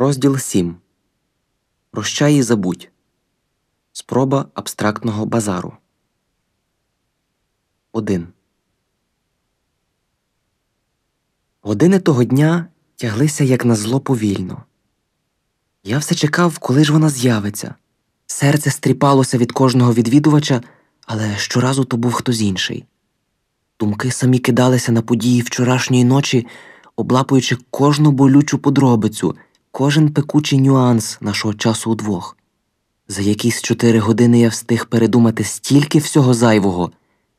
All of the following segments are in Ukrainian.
Розділ 7. Прощай і забудь. Спроба абстрактного базару. 1. Години того дня тяглися як на зло повільно. Я все чекав, коли ж вона з'явиться. Серце стріпалося від кожного відвідувача, але щоразу то був хтось інший. Думки самі кидалися на події вчорашньої ночі, облапуючи кожну болючу подробицю, кожен пекучий нюанс нашого часу удвох. За якісь чотири години я встиг передумати стільки всього зайвого.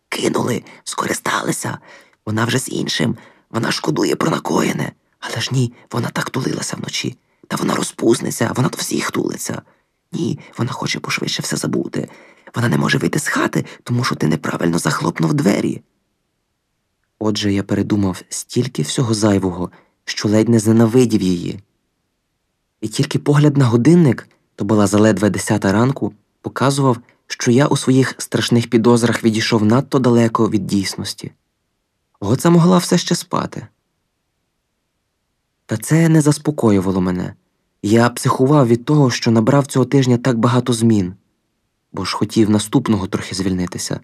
Кинули, скористалися. Вона вже з іншим, вона шкодує про накоєне. Але ж ні, вона так тулилася вночі. Та вона розпуснеться, вона до всіх тулиться. Ні, вона хоче пошвидше все забути. Вона не може вийти з хати, тому що ти неправильно захлопнув двері. Отже, я передумав стільки всього зайвого, що ледь не зненавидів її. І тільки погляд на годинник, то була заледве десята ранку, показував, що я у своїх страшних підозрах відійшов надто далеко від дійсності. Гоца могла все ще спати. Та це не заспокоювало мене. Я психував від того, що набрав цього тижня так багато змін, бо ж хотів наступного трохи звільнитися,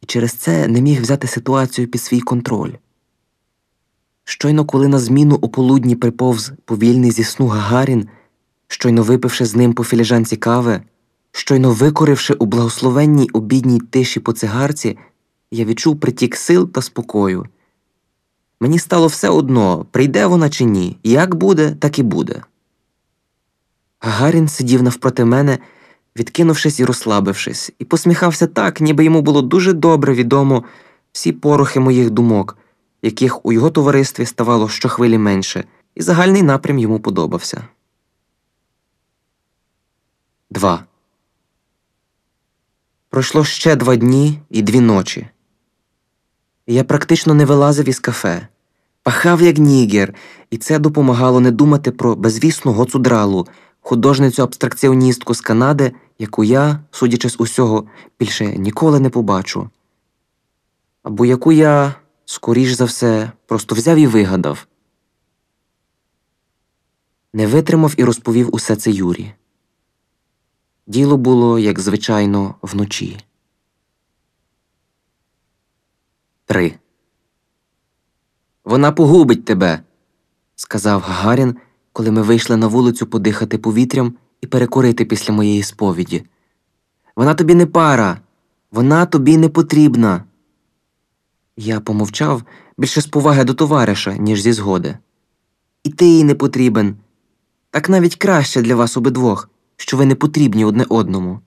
і через це не міг взяти ситуацію під свій контроль. Щойно, коли на зміну у полудні приповз повільний зі сну Гагарін, щойно випивши з ним по філіжанці кави, щойно викоривши у благословенній обідній тиші по цигарці, я відчув притік сил та спокою. Мені стало все одно, прийде вона чи ні, як буде, так і буде. Гагарін сидів навпроти мене, відкинувшись і розслабившись, і посміхався так, ніби йому було дуже добре відомо всі порохи моїх думок, яких у його товаристві ставало щохвилі менше, і загальний напрям йому подобався. 2. Пройшло ще два дні і дві ночі. Я практично не вилазив із кафе, пахав як нігер, і це допомагало не думати про безвісну гоцудралу, художницю абстракціоністку з Канади, яку я, судячи з усього, більше ніколи не побачу. Або яку я, скоріш за все, просто взяв і вигадав. Не витримав і розповів усе це Юрі. Діло було, як звичайно, вночі. 3. Вона погубить тебе, сказав Гагарін, коли ми вийшли на вулицю подихати повітрям і перекурити після моєї сповіді. Вона тобі не пара, вона тобі не потрібна. Я помовчав більше з поваги до товариша, ніж зі згоди. І ти їй не потрібен. Так навіть краще для вас обидвох, що ви не потрібні одне одному.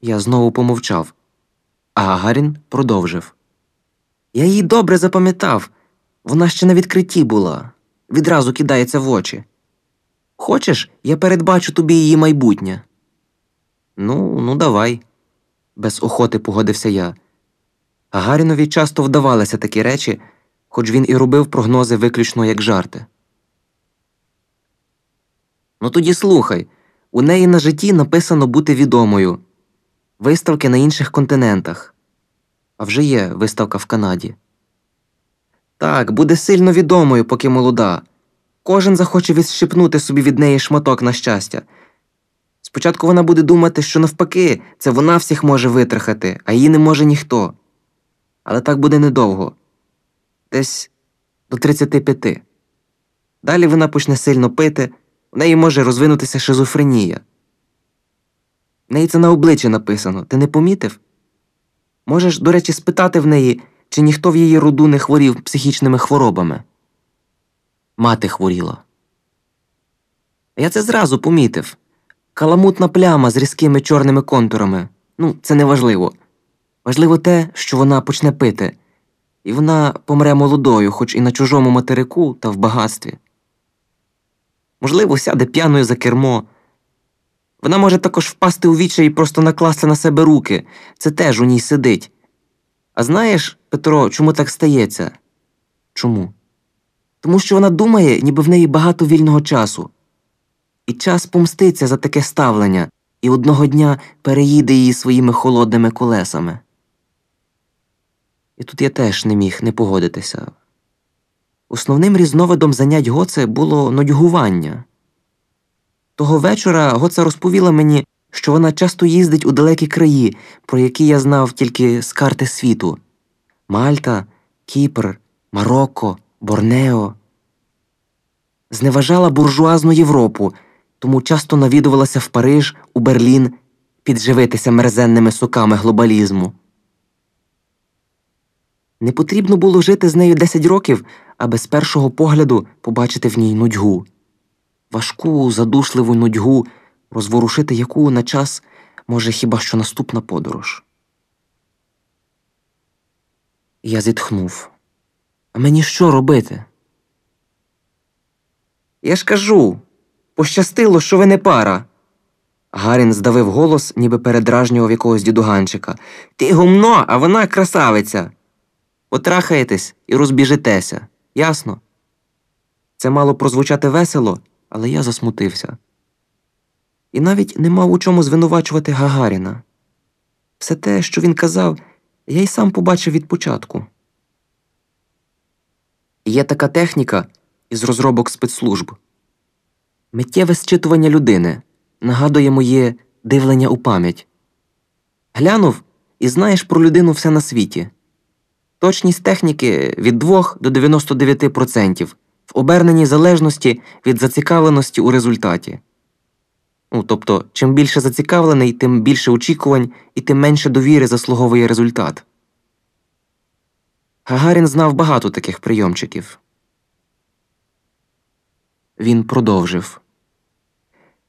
Я знову помовчав, а Гагарін продовжив. Я її добре запам'ятав. Вона ще на відкритті була, відразу кидається в очі. Хочеш, я передбачу тобі її майбутнє? Ну, ну, давай, без охоти погодився я. Гагарінові часто вдавалися такі речі, хоч він і робив прогнози виключно як жарти. Ну тоді слухай у неї на житті написано бути відомою, виставки на інших континентах. А вже є виставка в Канаді. Так, буде сильно відомою, поки молода. Кожен захоче відщипнути собі від неї шматок на щастя. Спочатку вона буде думати, що навпаки, це вона всіх може витрахати, а її не може ніхто. Але так буде недовго десь до 35. Далі вона почне сильно пити, в неї може розвинутися шизофренія. В неї це на обличчі написано, ти не помітив? Можеш, до речі, спитати в неї, чи ніхто в її роду не хворів психічними хворобами. Мати хворіла. Я це зразу помітив. Каламутна пляма з різкими чорними контурами. Ну, це не важливо. Те, що вона почне пити, і вона помре молодою, хоч і на чужому материку та в багатстві. Можливо, сяде п'яною за кермо. Вона може також впасти у вічі і просто накласти на себе руки. Це теж у ній сидить. А знаєш, Петро, чому так стається? Чому? Тому що вона думає, ніби в неї багато вільного часу. І час помститься за таке ставлення і одного дня переїде її своїми холодними колесами. І тут я теж не міг не погодитися. Основним різновидом занять Гоце було нудьгування. Того вечора Гоца розповіла мені, що вона часто їздить у далекі краї, про які я знав тільки з карти світу Мальта, Кіпр, Марокко, Борнео. Зневажала буржуазну Європу, тому часто навідувалася в Париж, у Берлін підживитися мерзенними соками глобалізму. Не потрібно було жити з нею 10 років, аби з першого погляду побачити в ній нудьгу, важку, задушливу нудьгу, розворушити яку на час може хіба що наступна подорож. Я зітхнув. А мені що робити? Я ж кажу пощастило, що ви не пара. Гарін здавив голос, ніби передражнював якогось дідуганчика. Ти гумно, а вона красавиця. Потрахаєтесь і розбіжитеся, ясно? Це мало прозвучати весело, але я засмутився. І навіть не мав у чому звинувачувати Гагаріна. Все те, що він казав, я й сам побачив від початку. Є така техніка із розробок спецслужб. Миттєве зчитування людини нагадує моє дивлення у пам'ять. Глянув і знаєш про людину все на світі. Точність техніки від 2 до 99% в оберненій залежності від зацікавленості у результаті. Ну, тобто, чим більше зацікавлений, тим більше очікувань і тим менше довіри заслуговує результат. Гагарін знав багато таких прийомчиків. Він продовжив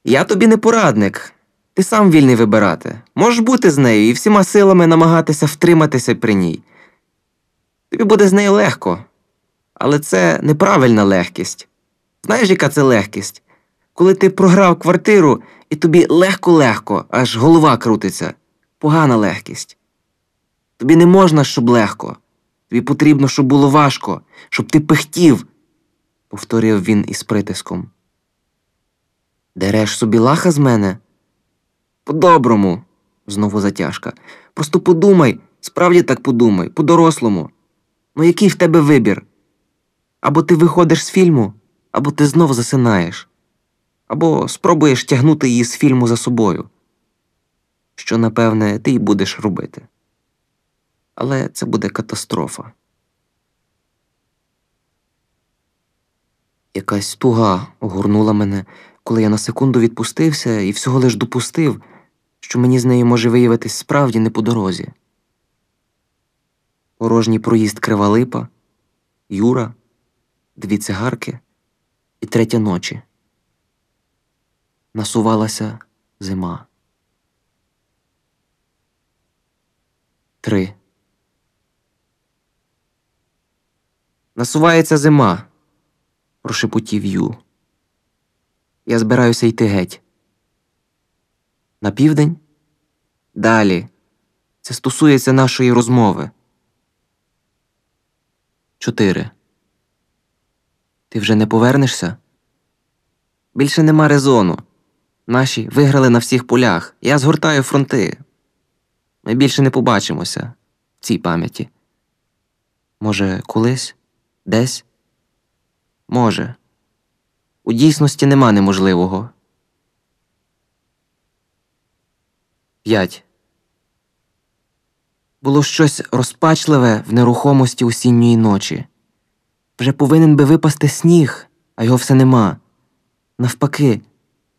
Я тобі не порадник. Ти сам вільний вибирати. Можеш бути з нею і всіма силами намагатися втриматися при ній. Тобі буде з нею легко, але це неправильна легкість. Знаєш, яка це легкість? Коли ти програв квартиру і тобі легко-легко, аж голова крутиться, погана легкість. Тобі не можна, щоб легко. Тобі потрібно, щоб було важко, щоб ти пихтів, повторив він із притиском. Дереш собі лаха з мене? По-доброму, знову затяжка. Просто подумай, справді так подумай, по-дорослому. Ну який в тебе вибір? Або ти виходиш з фільму, або ти знов засинаєш, або спробуєш тягнути її з фільму за собою. Що, напевне, ти й будеш робити. Але це буде катастрофа. Якась туга огорнула мене, коли я на секунду відпустився і всього лиш допустив, що мені з нею може виявитись справді не по дорозі. Порожній проїзд кривалипа, Юра, дві цигарки і третя ночі. Насувалася зима. Три. Насувається зима, прошепотів Ю. Я збираюся йти геть. На південь? Далі. Це стосується нашої розмови. Чотири. Ти вже не повернешся? Більше нема резону. Наші виграли на всіх полях. Я згортаю фронти. Ми більше не побачимося в цій пам'яті. Може, колись? Десь? Може. У дійсності нема неможливого. П'ять. Було щось розпачливе в нерухомості осінньої ночі. Вже повинен би випасти сніг, а його все нема. Навпаки,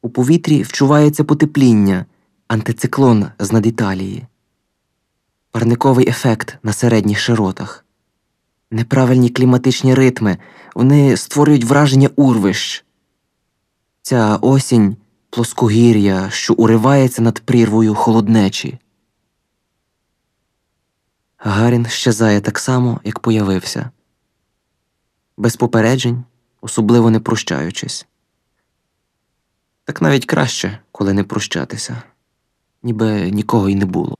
у повітрі вчувається потепління, антициклон з над Італії, парниковий ефект на середніх широтах, неправильні кліматичні ритми, вони створюють враження урвищ. Ця осінь плоскогір'я, що уривається над прірвою холоднечі. Гарін щезає так само, як появився, без попереджень, особливо не прощаючись. Так навіть краще, коли не прощатися, ніби нікого й не було.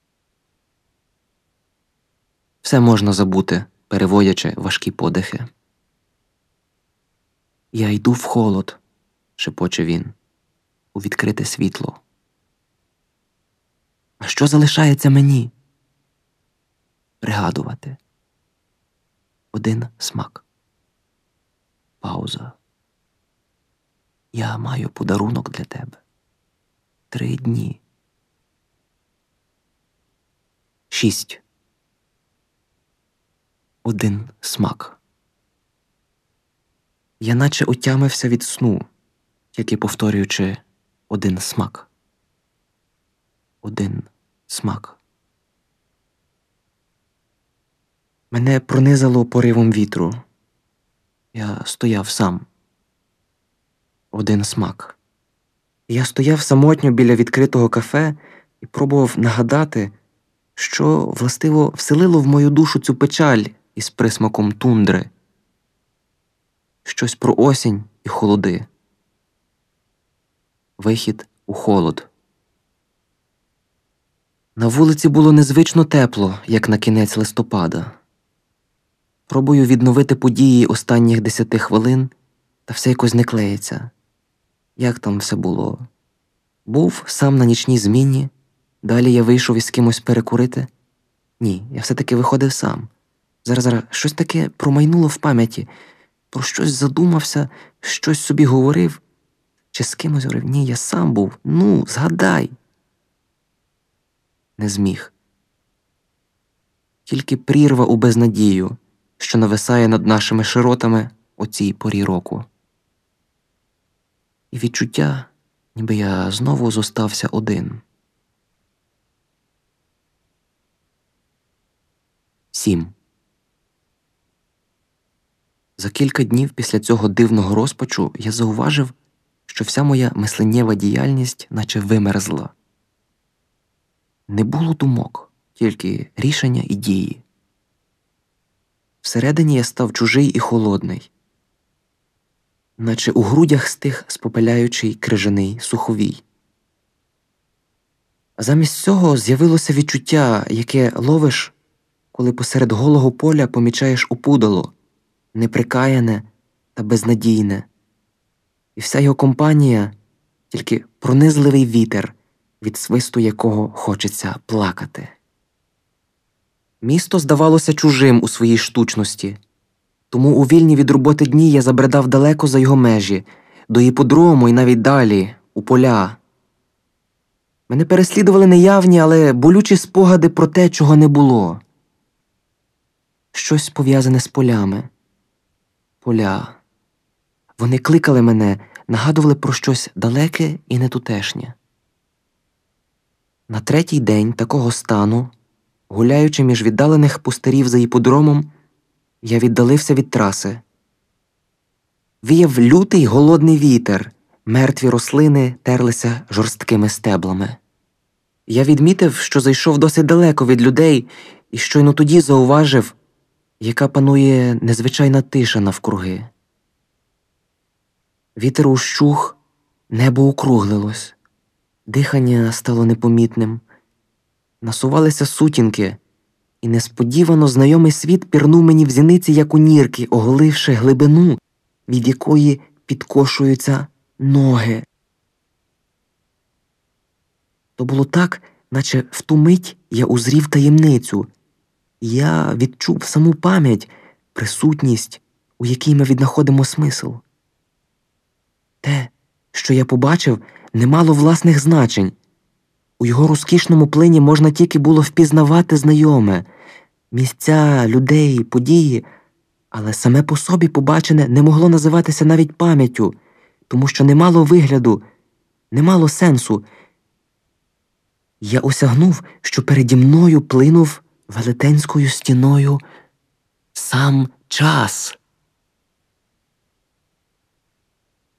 Все можна забути, переводячи важкі подихи. Я йду в холод, шепоче він, у відкрите світло. А що залишається мені? Пригадувати один смак. Пауза. Я маю подарунок для тебе. Три дні. Шість. Один смак. Я наче отямився від сну, тільки повторюючи один смак. Один смак. Мене пронизало поривом вітру. Я стояв сам. Один смак. Я стояв самотньо біля відкритого кафе і пробував нагадати, що властиво вселило в мою душу цю печаль із присмаком тундри, щось про осінь і холоди. Вихід у холод. На вулиці було незвично тепло, як на кінець листопада. Пробую відновити події останніх десяти хвилин, та все якось не клеїться. Як там все було? Був сам на нічній зміні, далі я вийшов із кимось перекурити. Ні, я все-таки виходив сам. Зараз зараз щось таке промайнуло в пам'яті, про щось задумався, щось собі говорив, чи з кимось говорив, ні, я сам був. Ну, згадай. Не зміг. Тільки прірва у безнадію що нависає над нашими широтами у цій порі року. І відчуття, ніби я знову зостався один. Сім. За кілька днів після цього дивного розпачу я зауважив, що вся моя мисленнєва діяльність наче вимерзла. Не було думок, тільки рішення і дії. Всередині я став чужий і холодний, наче у грудях стих спопеляючий крижаний суховій. А замість цього з'явилося відчуття, яке ловиш, коли посеред голого поля помічаєш опудало, неприкаяне та безнадійне, і вся його компанія тільки пронизливий вітер, від свисту якого хочеться плакати. Місто здавалося чужим у своїй штучності, тому у вільні від роботи дні я забредав далеко за його межі, до іподрому і навіть далі, у поля. Мене переслідували неявні, але болючі спогади про те, чого не було. Щось пов'язане з полями. Поля. Вони кликали мене, нагадували про щось далеке і нетутешнє. На третій день такого стану Гуляючи між віддалених пустирів за іподромом, я віддалився від траси. Віяв лютий голодний вітер, мертві рослини терлися жорсткими стеблами. Я відмітив, що зайшов досить далеко від людей, і щойно тоді зауважив, яка панує незвичайна тиша навкруги. Вітер ущух, небо округлилось, дихання стало непомітним насувалися сутінки, і несподівано знайомий світ пірнув мені в зіниці, як у нірки, оголивши глибину, від якої підкошуються ноги. То було так, наче в ту мить я узрів таємницю, я відчув саму пам'ять, присутність, у якій ми віднаходимо смисл. Те, що я побачив, не мало власних значень. У його розкішному плині можна тільки було впізнавати знайоме, місця, людей, події, але саме по собі побачене не могло називатися навіть пам'яттю, тому що не мало вигляду, не мало сенсу. Я осягнув, що переді мною плинув велетенською стіною сам час.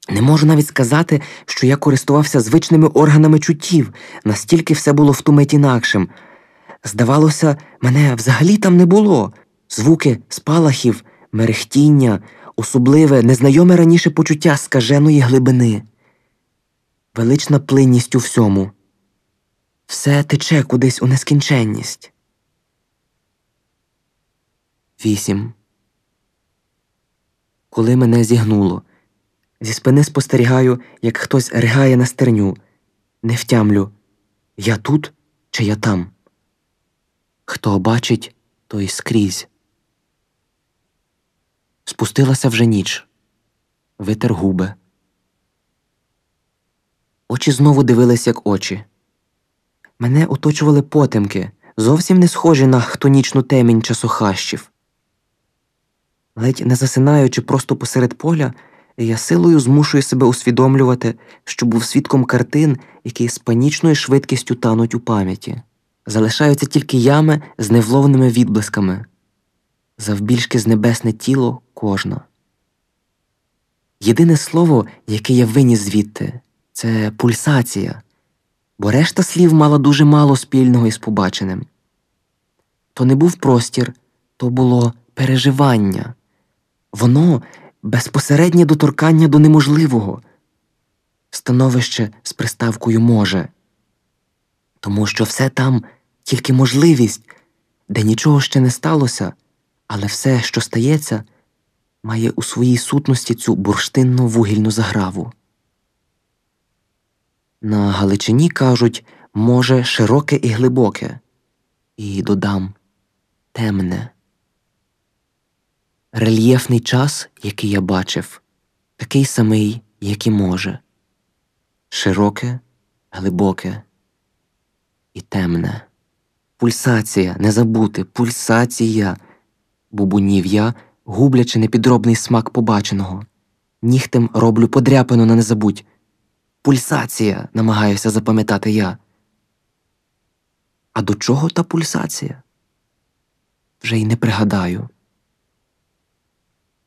Не можу навіть сказати, що я користувався звичними органами чуттів, настільки все було в ту мить інакшим. Здавалося, мене взагалі там не було. Звуки спалахів, мерехтіння, особливе, незнайоме раніше почуття скаженої глибини, велична плинність у всьому. Все тече кудись у нескінченність. Вісім. Коли мене зігнуло. Зі спини спостерігаю, як хтось ригає на стерню, не втямлю я тут чи я там. Хто бачить, той скрізь. Спустилася вже ніч. витер губи. Очі знову дивились, як очі. Мене оточували потемки, зовсім не схожі на хтонічну темінь часохащів. Ледь не засинаючи просто посеред поля, я силою змушую себе усвідомлювати, що був свідком картин, які з панічною швидкістю тануть у пам'яті. Залишаються тільки ями з невловними відблисками, завбільшки з небесне тіло кожна. Єдине слово, яке я виніс звідти, це пульсація, бо решта слів мала дуже мало спільного із побаченим. То не був простір, то було переживання. Воно безпосереднє доторкання до неможливого, становище з приставкою може, тому що все там тільки можливість, де нічого ще не сталося, але все, що стається, має у своїй сутності цю бурштинну вугільну заграву. На Галичині кажуть, може, широке і глибоке, і додам темне. Рельєфний час, який я бачив, такий самий, як і може, широке, глибоке і темне. Пульсація, не забути, пульсація, бубунів я, гублячи непідробний смак побаченого. Нігтем роблю подряпину на незабудь. Пульсація, намагаюся запам'ятати я. А до чого та пульсація? Вже й не пригадаю.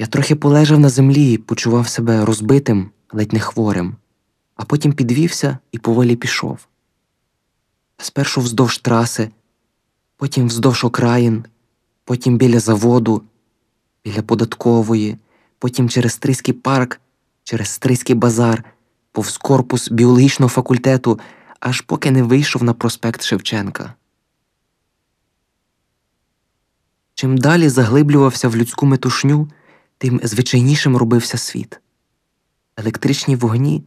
Я трохи полежав на землі і почував себе розбитим, ледь не хворим, а потім підвівся і поволі пішов. Спершу вздовж траси, потім вздовж окраїн, потім біля заводу, біля податкової, потім через Стрийський парк, через Стрийський базар, повз корпус біологічного факультету, аж поки не вийшов на проспект Шевченка. Чим далі заглиблювався в людську метушню, тим звичайнішим робився світ. Електричні вогні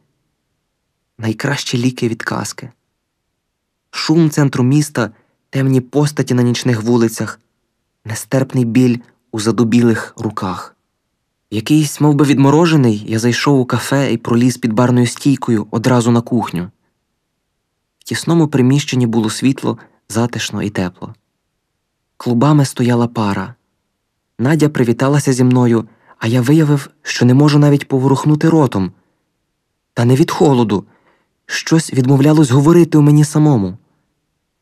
найкращі ліки від казки. Шум центру міста, темні постаті на нічних вулицях, нестерпний біль у задубілих руках. Якийсь, мов би відморожений, я зайшов у кафе і проліз під барною стійкою одразу на кухню. В тісному приміщенні було світло, затишно і тепло. Клубами стояла пара. Надя привіталася зі мною, а я виявив, що не можу навіть поворухнути ротом. Та не від холоду, щось відмовлялось говорити у мені самому.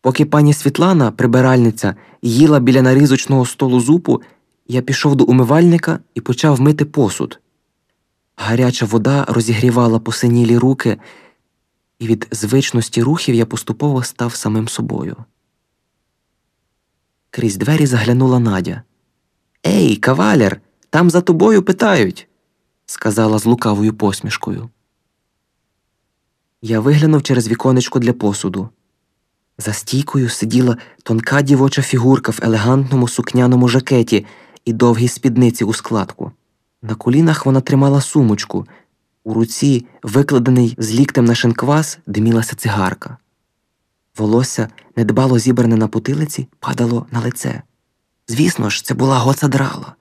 Поки пані Світлана, прибиральниця, їла біля нарізочного столу зупу, я пішов до умивальника і почав мити посуд. Гаряча вода розігрівала посинілі руки, і від звичності рухів я поступово став самим собою. Крізь двері заглянула Надя. Ей, кавалер, там за тобою питають, сказала з лукавою посмішкою. Я виглянув через віконечко для посуду. За стійкою сиділа тонка дівоча фігурка в елегантному сукняному жакеті і довгій спідниці у складку. На колінах вона тримала сумочку, у руці, викладений з ліктем на шинквас, димілася цигарка. Волосся, недбало зібране на потилиці, падало на лице. Звісно ж, це була гоцадрала.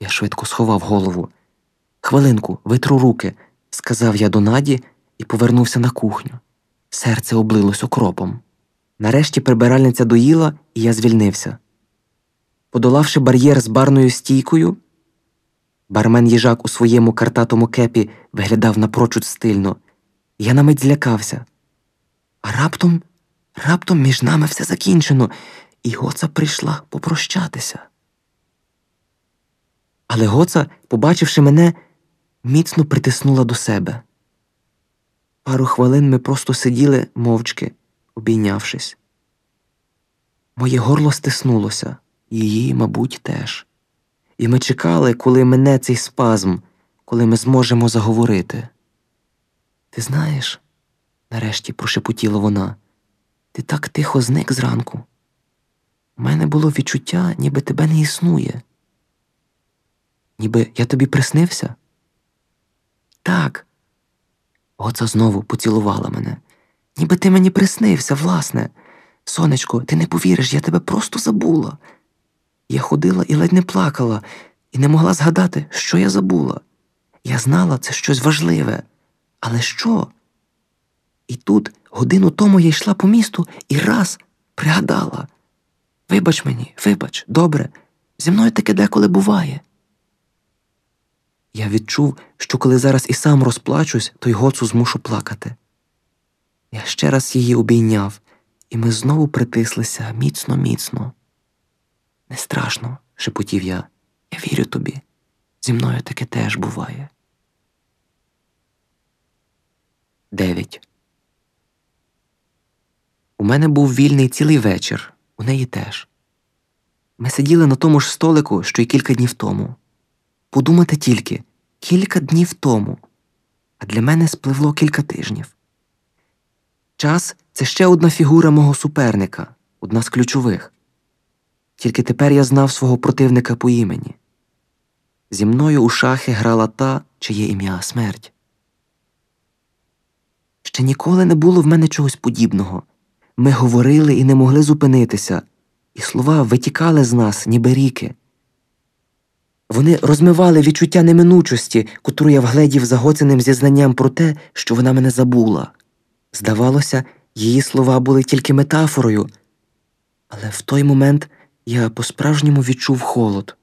Я швидко сховав голову. Хвилинку, витру руки, сказав я до Наді і повернувся на кухню. Серце облилось окропом. Нарешті прибиральниця доїла, і я звільнився. Подолавши бар'єр з барною стійкою, бармен їжак у своєму картатому кепі виглядав напрочуд стильно. Я на мить злякався. А раптом, раптом між нами все закінчено, і Гоца прийшла попрощатися. Але Гоца, побачивши мене, міцно притиснула до себе. Пару хвилин ми просто сиділи мовчки, обійнявшись. Моє горло стиснулося, її, мабуть, теж. І ми чекали, коли мене цей спазм, коли ми зможемо заговорити. Ти знаєш, нарешті прошепотіла вона, ти так тихо зник зранку. У мене було відчуття, ніби тебе не існує. Ніби я тобі приснився? Так. Оца знову поцілувала мене. Ніби ти мені приснився, власне. Сонечко, ти не повіриш, я тебе просто забула. Я ходила і ледь не плакала, і не могла згадати, що я забула. Я знала, це щось важливе. Але що? І тут годину тому я йшла по місту і раз пригадала. Вибач мені, вибач, добре, зі мною таке деколи буває. Я відчув, що коли зараз і сам розплачусь, то й гоцу змушу плакати. Я ще раз її обійняв, і ми знову притислися міцно, міцно. Не страшно, шепотів я. Я вірю тобі. Зі мною таке теж буває. Дев'ять. У мене був вільний цілий вечір, у неї теж. Ми сиділи на тому ж столику, що й кілька днів тому. Подумати тільки кілька днів тому, а для мене спливло кілька тижнів. Час це ще одна фігура мого суперника, одна з ключових. Тільки тепер я знав свого противника по імені. Зі мною у шахи грала та, чиє ім'я смерть. Ще ніколи не було в мене чогось подібного. Ми говорили і не могли зупинитися, і слова витікали з нас, ніби ріки. Вони розмивали відчуття неминучості, котру я вгледів загоценим зізнанням про те, що вона мене забула. Здавалося, її слова були тільки метафорою, але в той момент я по-справжньому відчув холод.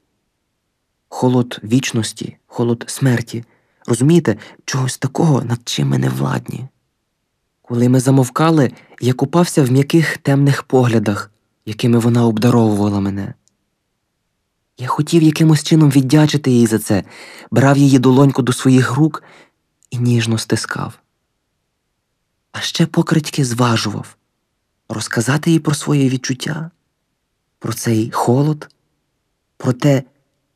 Холод вічності, холод смерті. Розумієте, чогось такого, над чим ми не владні. Коли ми замовкали, я купався в м'яких темних поглядах, якими вона обдаровувала мене. Я хотів якимось чином віддячити їй за це, брав її долоньку до своїх рук і ніжно стискав. А ще покритьки зважував розказати їй про своє відчуття, про цей холод, про те,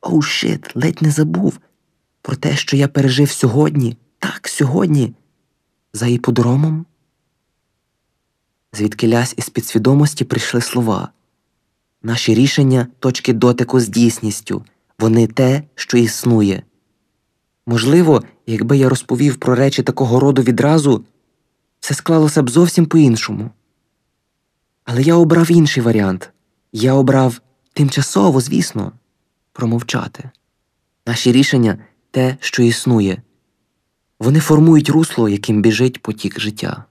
оу шит, ледь не забув, про те, що я пережив сьогодні, так, сьогодні, за іподромом. Звідки лясь із підсвідомості прийшли слова. Наші рішення точки дотику з дійсністю, вони те, що існує. Можливо, якби я розповів про речі такого роду відразу, все склалося б зовсім по іншому. Але я обрав інший варіант я обрав тимчасово, звісно, промовчати. Наші рішення те, що існує, вони формують русло, яким біжить потік життя.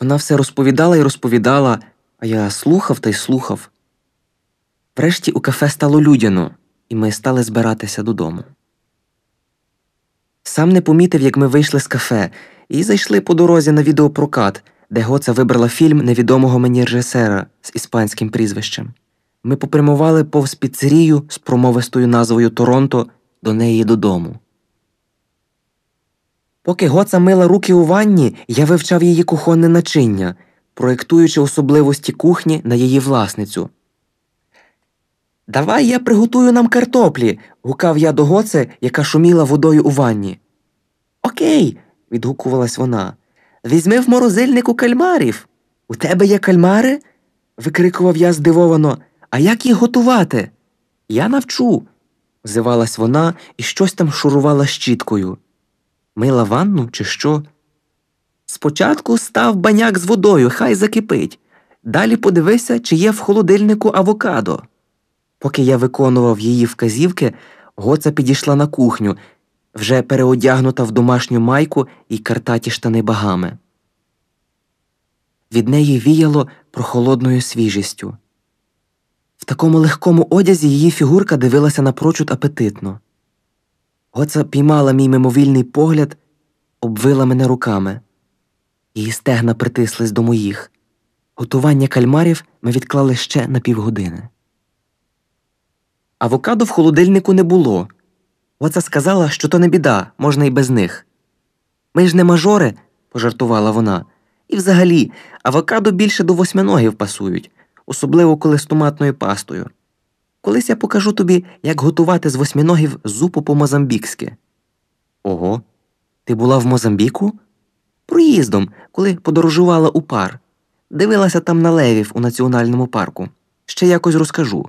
Вона все розповідала і розповідала, а я слухав та й слухав. Врешті у кафе стало людяно, і ми стали збиратися додому. Сам не помітив, як ми вийшли з кафе, і зайшли по дорозі на відеопрокат, де Гоца вибрала фільм невідомого мені режисера з іспанським прізвищем. Ми попрямували повз піцерію з промовистою назвою Торонто до неї додому. Поки Гоца мила руки у ванні, я вивчав її кухонне начиння, проєктуючи особливості кухні на її власницю. Давай я приготую нам картоплі. гукав я до Гоце, яка шуміла водою у ванні. Окей, відгукувалась вона. Візьми в морозильнику кальмарів. У тебе є кальмари? викрикував я здивовано. А як їх готувати? Я навчу, озивалась вона і щось там шурувала щіткою. Мила ванну, чи що? Спочатку став баняк з водою, хай закипить. Далі подивися, чи є в холодильнику авокадо. Поки я виконував її вказівки, Гоца підійшла на кухню, вже переодягнута в домашню майку і картаті штани багами. Від неї віяло прохолодною свіжістю. В такому легкому одязі її фігурка дивилася напрочуд апетитно. Гоца піймала мій мимовільний погляд, обвила мене руками. Її стегна притислись до моїх. Готування кальмарів ми відклали ще на півгодини. Авокадо в холодильнику не було. Оце сказала, що то не біда, можна й без них. Ми ж не мажори, пожартувала вона. І взагалі, авокадо більше до восьминогів пасують, особливо коли з томатною пастою. Колись я покажу тобі, як готувати з восьминогів зупу по мозамбікськи. Ого, ти була в Мозамбіку? Проїздом, коли подорожувала у пар. Дивилася там на левів у національному парку. Ще якось розкажу.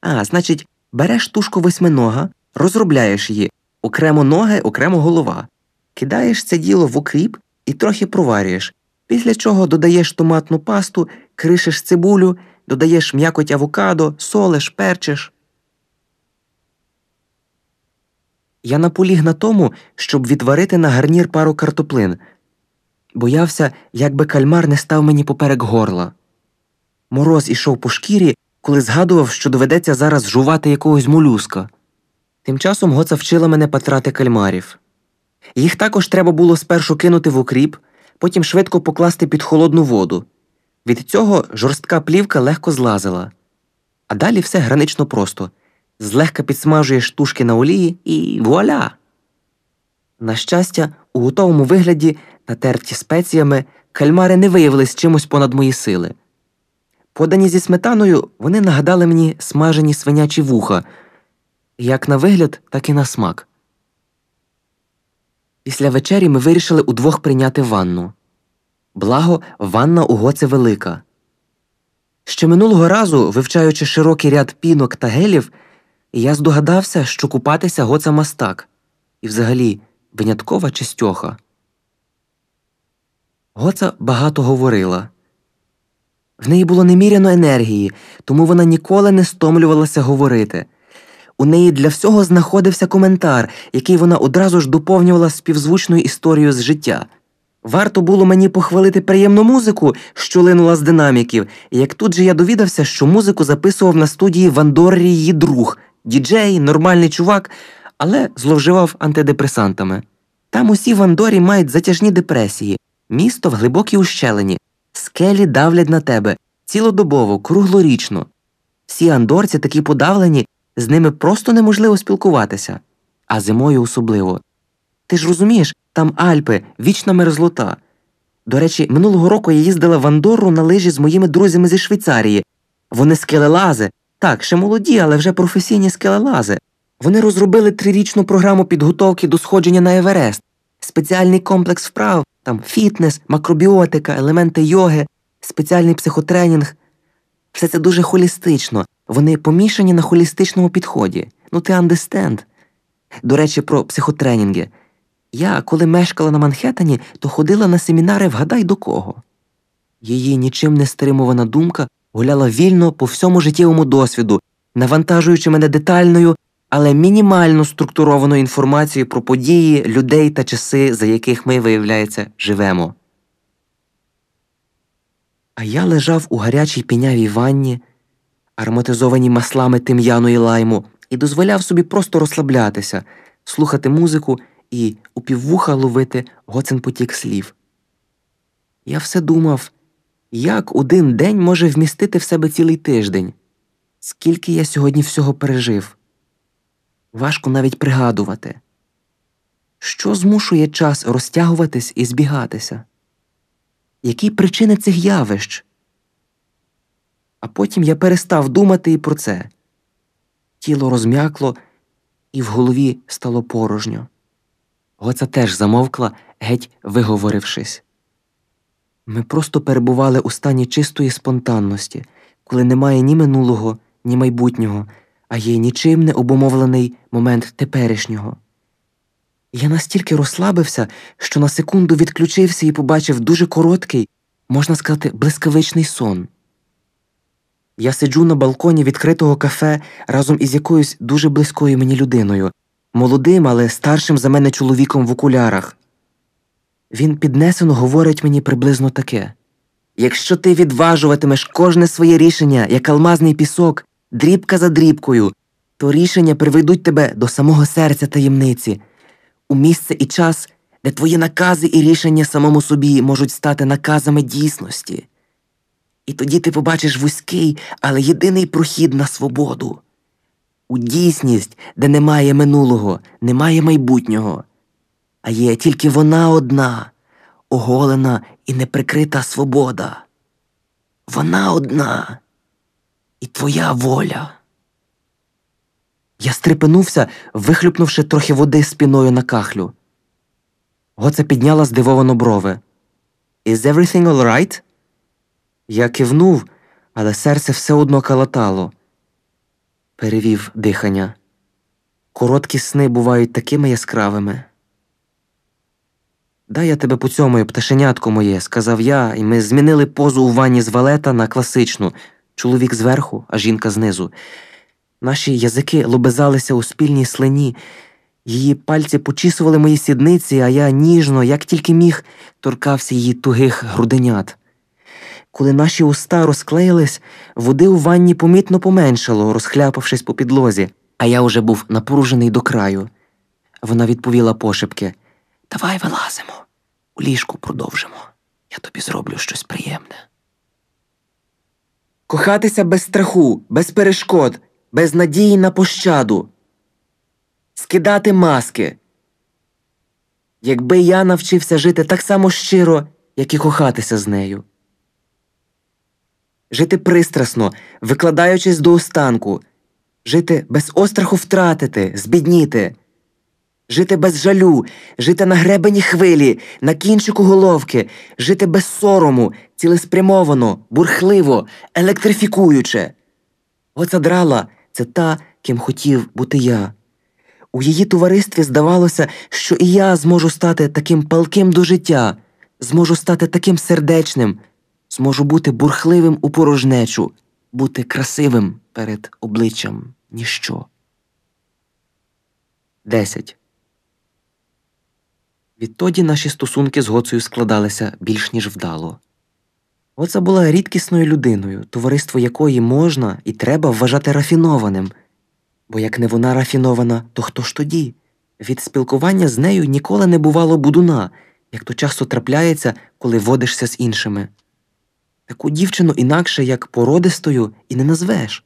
А, значить, береш тушку восьминога, розробляєш її окремо ноги, окремо голова, кидаєш це діло в окріп і трохи проварюєш, після чого додаєш томатну пасту, кришиш цибулю, додаєш м'якоть авокадо, солиш, перчиш. Я наполіг на тому, щоб відварити на гарнір пару картоплин. Боявся, як би кальмар не став мені поперек горла. Мороз ішов по шкірі, коли згадував, що доведеться зараз жувати якогось молюска. Тим часом Гоца вчила мене патрати кальмарів. Їх також треба було спершу кинути в окріп, потім швидко покласти під холодну воду. Від цього жорстка плівка легко злазила. А далі все гранично просто злегка підсмажуєш тушки на олії і вуаля! На щастя, у готовому вигляді, натерті спеціями, кальмари не виявились чимось понад мої сили. Подані зі сметаною, вони нагадали мені смажені свинячі вуха, як на вигляд, так і на смак. Після вечері ми вирішили удвох прийняти ванну. Благо, ванна у Гоце велика. Ще минулого разу, вивчаючи широкий ряд пінок та гелів, я здогадався, що купатися Гоца мастак і взагалі виняткова чистьоха. Гоца багато говорила. В неї було неміряно енергії, тому вона ніколи не стомлювалася говорити. У неї для всього знаходився коментар, який вона одразу ж доповнювала співзвучною історією з життя. Варто було мені похвалити приємну музику, що линула з динаміків, як тут же я довідався, що музику записував на студії Вандоррі її друг, діджей, нормальний чувак, але зловживав антидепресантами. Там усі Вандорі мають затяжні депресії, місто в глибокій ущелині, скелі давлять на тебе цілодобово, круглорічно. Всі андорці такі подавлені, з ними просто неможливо спілкуватися, а зимою особливо. Ти ж розумієш, там Альпи, вічна мерзлота. До речі, минулого року я їздила в Андорру на лижі з моїми друзями зі Швейцарії. Вони скелелази. Так, ще молоді, але вже професійні скелелази. Вони розробили трирічну програму підготовки до сходження на Еверест, спеціальний комплекс вправ, там фітнес, макробіотика, елементи йоги, спеціальний психотренінг. Все це дуже холістично. Вони помішані на холістичному підході. Ну, ти understand. До речі, про психотренінги. Я, коли мешкала на Манхеттені, то ходила на семінари вгадай до кого. Її нічим не стримувана думка гуляла вільно по всьому життєвому досвіду, навантажуючи мене детальною, але мінімально структурованою інформацією про події, людей та часи, за яких ми, виявляється, живемо. А я лежав у гарячій пінявій ванні, ароматизованій маслами тим'яну і лайму, і дозволяв собі просто розслаблятися, слухати музику і у піввуха ловити гоцен потік слів. Я все думав, як один день може вмістити в себе цілий тиждень, скільки я сьогодні всього пережив. Важко навіть пригадувати, що змушує час розтягуватись і збігатися, які причини цих явищ. А потім я перестав думати і про це. Тіло розм'якло, і в голові стало порожньо. Гоца теж замовкла, геть виговорившись. Ми просто перебували у стані чистої спонтанності, коли немає ні минулого, ні майбутнього, а є нічим не обумовлений момент теперішнього. Я настільки розслабився, що на секунду відключився і побачив дуже короткий, можна сказати, блискавичний сон. Я сиджу на балконі відкритого кафе разом із якоюсь дуже близькою мені людиною, молодим, але старшим за мене чоловіком в окулярах. Він піднесено говорить мені приблизно таке якщо ти відважуватимеш кожне своє рішення, як алмазний пісок, дрібка за дрібкою, то рішення приведуть тебе до самого серця таємниці, у місце і час, де твої накази і рішення самому собі можуть стати наказами дійсності. І тоді ти побачиш вузький, але єдиний прохід на свободу, у дійсність, де немає минулого, немає майбутнього, а є тільки вона одна, оголена і неприкрита свобода. Вона одна і твоя воля. Я стрепенувся, вихлюпнувши трохи води спіною на кахлю. Гоце підняла здивовано брови. Is everything all right?» Я кивнув, але серце все одно калатало. Перевів дихання. Короткі сни бувають такими яскравими. Дай я тебе поцьомою, пташенятко моє, сказав я, і ми змінили позу у ванні з валета на класичну чоловік зверху, а жінка знизу. Наші язики лобизалися у спільній слині, Її пальці почісували мої сідниці, а я ніжно, як тільки міг, торкався її тугих груденят. Коли наші уста розклеїлись, води у ванні помітно поменшало, розхляпавшись по підлозі, а я уже був напружений до краю. Вона відповіла пошепки Давай вилазимо, у ліжку продовжимо. Я тобі зроблю щось приємне. Кохатися без страху, без перешкод, без надії на пощаду. Скидати маски. Якби я навчився жити так само щиро, як і кохатися з нею. Жити пристрасно, викладаючись до останку, жити без остраху втратити, збідніти, жити без жалю, жити на гребені хвилі, на кінчику головки, жити без сорому, цілеспрямовано, бурхливо, електрифікуюче. Оця драла це та, ким хотів бути я. У її товаристві здавалося, що і я зможу стати таким палким до життя, зможу стати таким сердечним, зможу бути бурхливим у порожнечу, бути красивим перед обличчям ніщо. 10. Відтоді наші стосунки з Гоцею складалися більш ніж вдало. Гоца була рідкісною людиною, товариство якої можна і треба вважати рафінованим. Бо як не вона рафінована, то хто ж тоді? Від спілкування з нею ніколи не бувало будуна, як то часто трапляється, коли водишся з іншими. Таку дівчину інакше як породистою і не назвеш.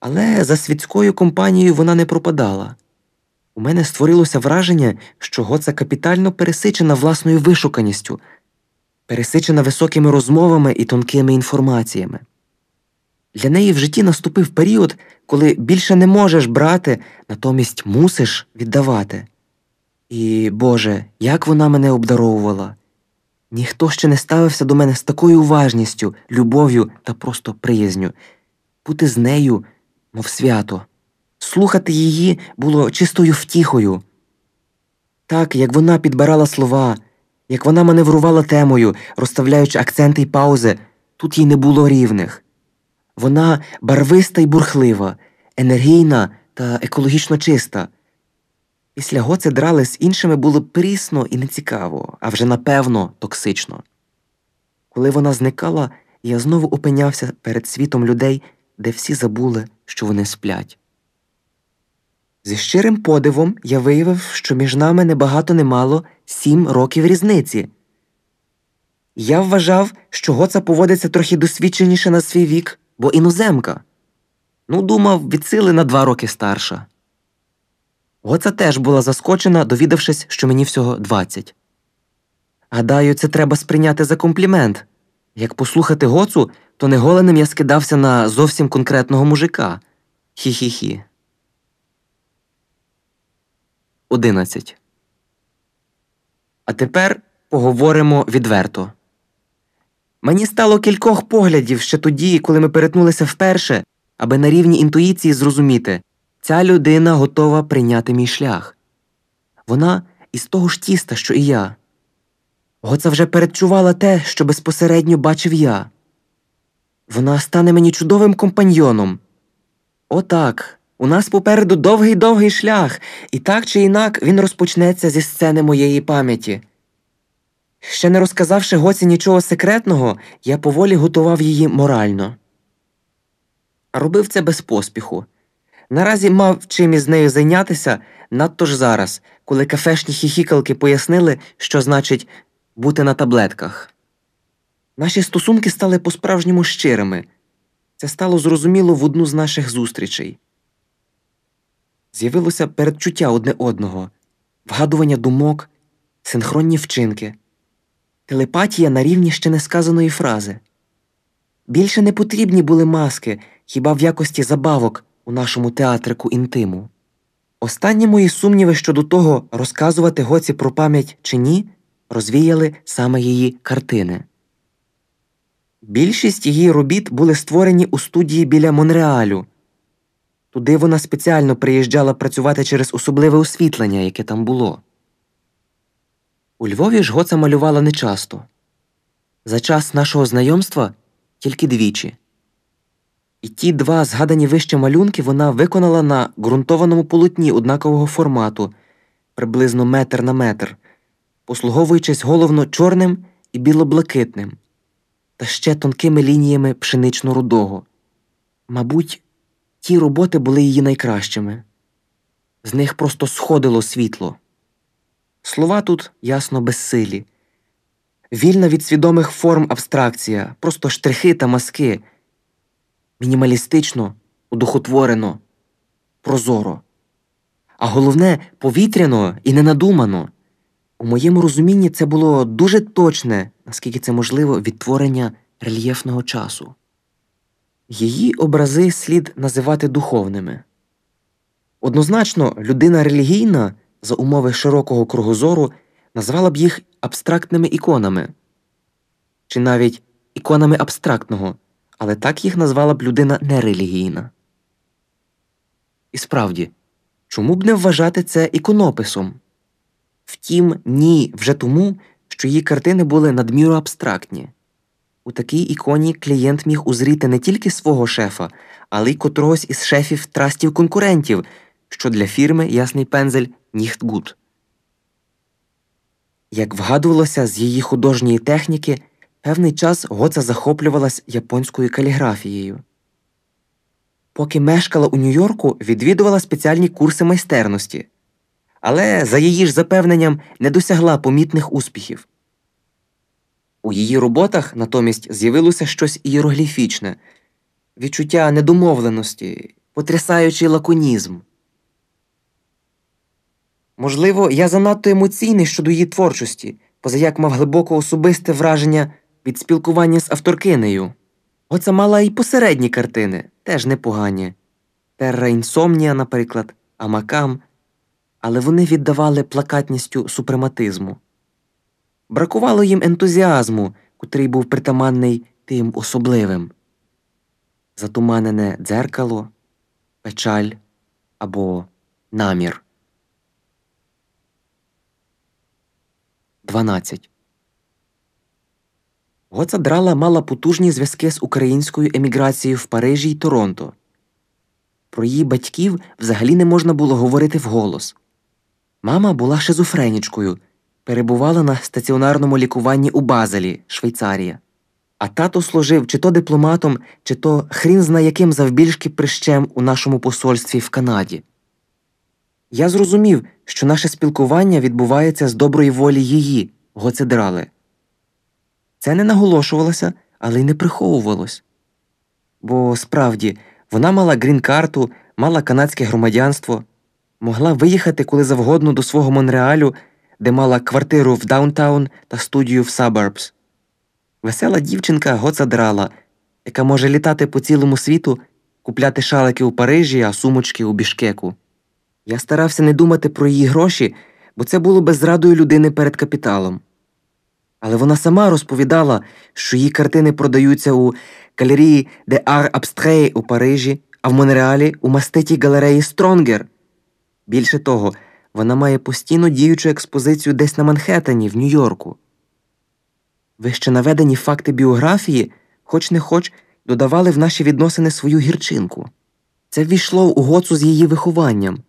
Але за світською компанією вона не пропадала. У мене створилося враження, що Гоца капітально пересичена власною вишуканістю, пересичена високими розмовами і тонкими інформаціями. Для неї в житті наступив період, коли більше не можеш брати, натомість мусиш віддавати. І, Боже, як вона мене обдаровувала. Ніхто ще не ставився до мене з такою уважністю, любов'ю та просто приязню. Бути з нею, мов свято, слухати її було чистою втіхою. Так, як вона підбирала слова, як вона маневрувала темою, розставляючи акценти й паузи, тут їй не було рівних. Вона барвиста й бурхлива, енергійна та екологічно чиста. Після гоце драли з іншими було прісно і нецікаво, а вже напевно токсично. Коли вона зникала, я знову опинявся перед світом людей, де всі забули, що вони сплять. Зі щирим подивом я виявив, що між нами небагато немало сім років різниці. Я вважав, що Гоца поводиться трохи досвідченіше на свій вік, бо іноземка. Ну, думав, від сили на два роки старша. Гоца теж була заскочена, довідавшись, що мені всього двадцять. Гадаю, це треба сприйняти за комплімент. Як послухати Гоцу, то неголеним я скидався на зовсім конкретного мужика. Хі-хі-хі. 11. А тепер поговоримо відверто. Мені стало кількох поглядів ще тоді, коли ми перетнулися вперше, аби на рівні інтуїції зрозуміти ця людина готова прийняти мій шлях. Вона із того ж тіста, що і я. Гоца вже передчувала те, що безпосередньо бачив я. Вона стане мені чудовим компаньйоном. Отак. У нас попереду довгий довгий шлях, і так чи інак він розпочнеться зі сцени моєї пам'яті. Ще не розказавши Гоці нічого секретного, я поволі готував її морально. Робив це без поспіху. Наразі мав чим із нею зайнятися надто ж зараз, коли кафешні хіхікалки пояснили, що значить бути на таблетках. Наші стосунки стали по-справжньому щирими. Це стало зрозуміло в одну з наших зустрічей. З'явилося передчуття одне одного, вгадування думок, синхронні вчинки, телепатія на рівні ще несказаної фрази. Більше не потрібні були маски хіба в якості забавок у нашому театрику інтиму. Останні мої сумніви щодо того, розказувати Гоці про пам'ять чи ні, розвіяли саме її картини. Більшість її робіт були створені у студії біля Монреалю. Туди вона спеціально приїжджала працювати через особливе освітлення, яке там було. У Львові ж Гоца малювала нечасто. За час нашого знайомства тільки двічі. І ті два згадані вище малюнки вона виконала на ґрунтованому полотні однакового формату, приблизно метр на метр, послуговуючись головно чорним і білоблакитним, та ще тонкими лініями пшенично-рудого. Мабуть, ті роботи були її найкращими. З них просто сходило світло. Слова тут ясно безсилі, вільна від свідомих форм абстракція, просто штрихи та маски, мінімалістично, удухотворено, прозоро. А головне повітряно і ненадумано. У моєму розумінні це було дуже точне, наскільки це можливо, відтворення рельєфного часу. Її образи слід називати духовними. Однозначно, людина релігійна за умови широкого кругозору назвала б їх абстрактними іконами, чи навіть іконами абстрактного, але так їх назвала б людина нерелігійна. І справді, чому б не вважати це іконописом? Втім, ні, вже тому, що її картини були надміру абстрактні. У такій іконі клієнт міг узріти не тільки свого шефа, але й котрогось із шефів трастів конкурентів, що для фірми ясний пензель Ніхтгут. Як вгадувалося з її художньої техніки, певний час Гоца захоплювалась японською каліграфією. Поки мешкала у Нью-Йорку, відвідувала спеціальні курси майстерності, але, за її ж запевненням, не досягла помітних успіхів. У її роботах натомість з'явилося щось ієрогліфічне, відчуття недомовленості, потрясаючий лаконізм. Можливо, я занадто емоційний щодо її творчості, позаяк мав глибоко особисте враження від спілкування з авторкинею. Оце мала й посередні картини, теж непогані. Терра інсомнія, наприклад, Амакам, але вони віддавали плакатністю супрематизму. Бракувало їм ентузіазму, котрий був притаманний тим особливим затуманене дзеркало, печаль або намір. 12. Гоца Драла мала потужні зв'язки з українською еміграцією в Парижі й Торонто. Про її батьків взагалі не можна було говорити вголос. Мама була шизофренічкою, перебувала на стаціонарному лікуванні у Базелі, Швейцарія, а тато служив чи то дипломатом, чи то хрін зна яким завбільшки прищем у нашому посольстві в Канаді. Я зрозумів, що наше спілкування відбувається з доброї волі її, гоцедрали. Це не наголошувалося, але й не приховувалось. Бо справді вона мала грін-карту, мала канадське громадянство, могла виїхати коли завгодно до свого Монреалю, де мала квартиру в Даунтаун та студію в Сабарбс. Весела дівчинка гоцадрала, яка може літати по цілому світу, купляти шалики у Парижі, а сумочки у Бішкеку. Я старався не думати про її гроші, бо це було безрадою людини перед капіталом. Але вона сама розповідала, що її картини продаються у галерії де Ар Абстрей у Парижі, а в Монреалі у маститі галереї Стронгер. Більше того, вона має постійно діючу експозицію десь на Манхеттені, в Нью-Йорку. Вище наведені факти біографії, хоч не хоч, додавали в наші відносини свою гірчинку. Це ввійшло у гоцу з її вихованням.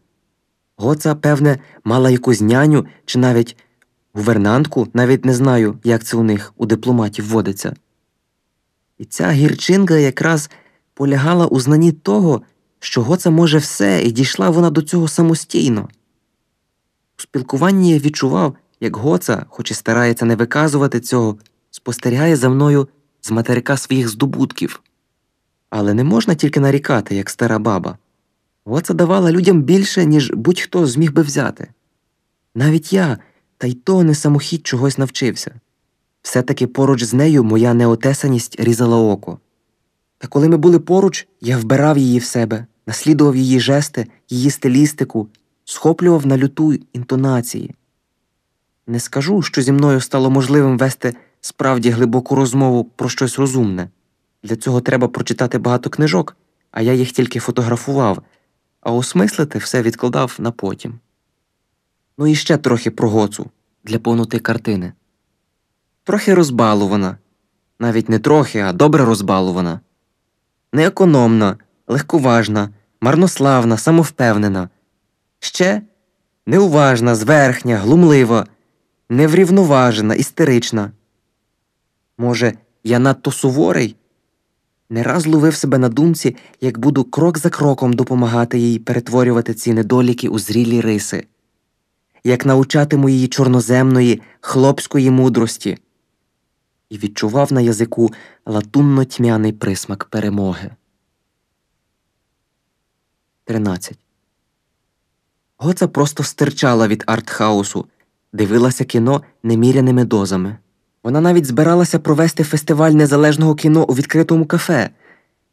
Гоца, певне, мала якусь няню чи навіть гувернантку, навіть не знаю, як це у них у дипломатів водиться. І ця гірчинка якраз полягала у знанні того, що Гоца може все, і дійшла вона до цього самостійно. У спілкуванні я відчував, як Гоца, хоч і старається не виказувати цього, спостерігає за мною з материка своїх здобутків. Але не можна тільки нарікати, як стара баба. Гоца давала людям більше, ніж будь-хто зміг би взяти. Навіть я, та й то не самохід чогось навчився. Все таки поруч з нею моя неотесаність різала око. Та коли ми були поруч, я вбирав її в себе, наслідував її жести, її стилістику, схоплював на люту інтонації. Не скажу, що зі мною стало можливим вести справді глибоку розмову про щось розумне. Для цього треба прочитати багато книжок, а я їх тільки фотографував, а осмислити все відкладав на потім. Ну і ще трохи про гоцу для повноти картини. Трохи розбалувана, навіть не трохи, а добре розбалувана. неекономна, легковажна, марнославна, самовпевнена. Ще неуважна, зверхня, глумлива, неврівноважена, істерична. Може, я надто суворий? Не раз ловив себе на думці, як буду крок за кроком допомагати їй перетворювати ці недоліки у зрілі риси, як научатиму її чорноземної, хлопської мудрості, і відчував на язику латунно тьмяний присмак перемоги. 13. Гоца просто стирчала від артхаусу, дивилася кіно неміряними дозами. Вона навіть збиралася провести фестиваль незалежного кіно у відкритому кафе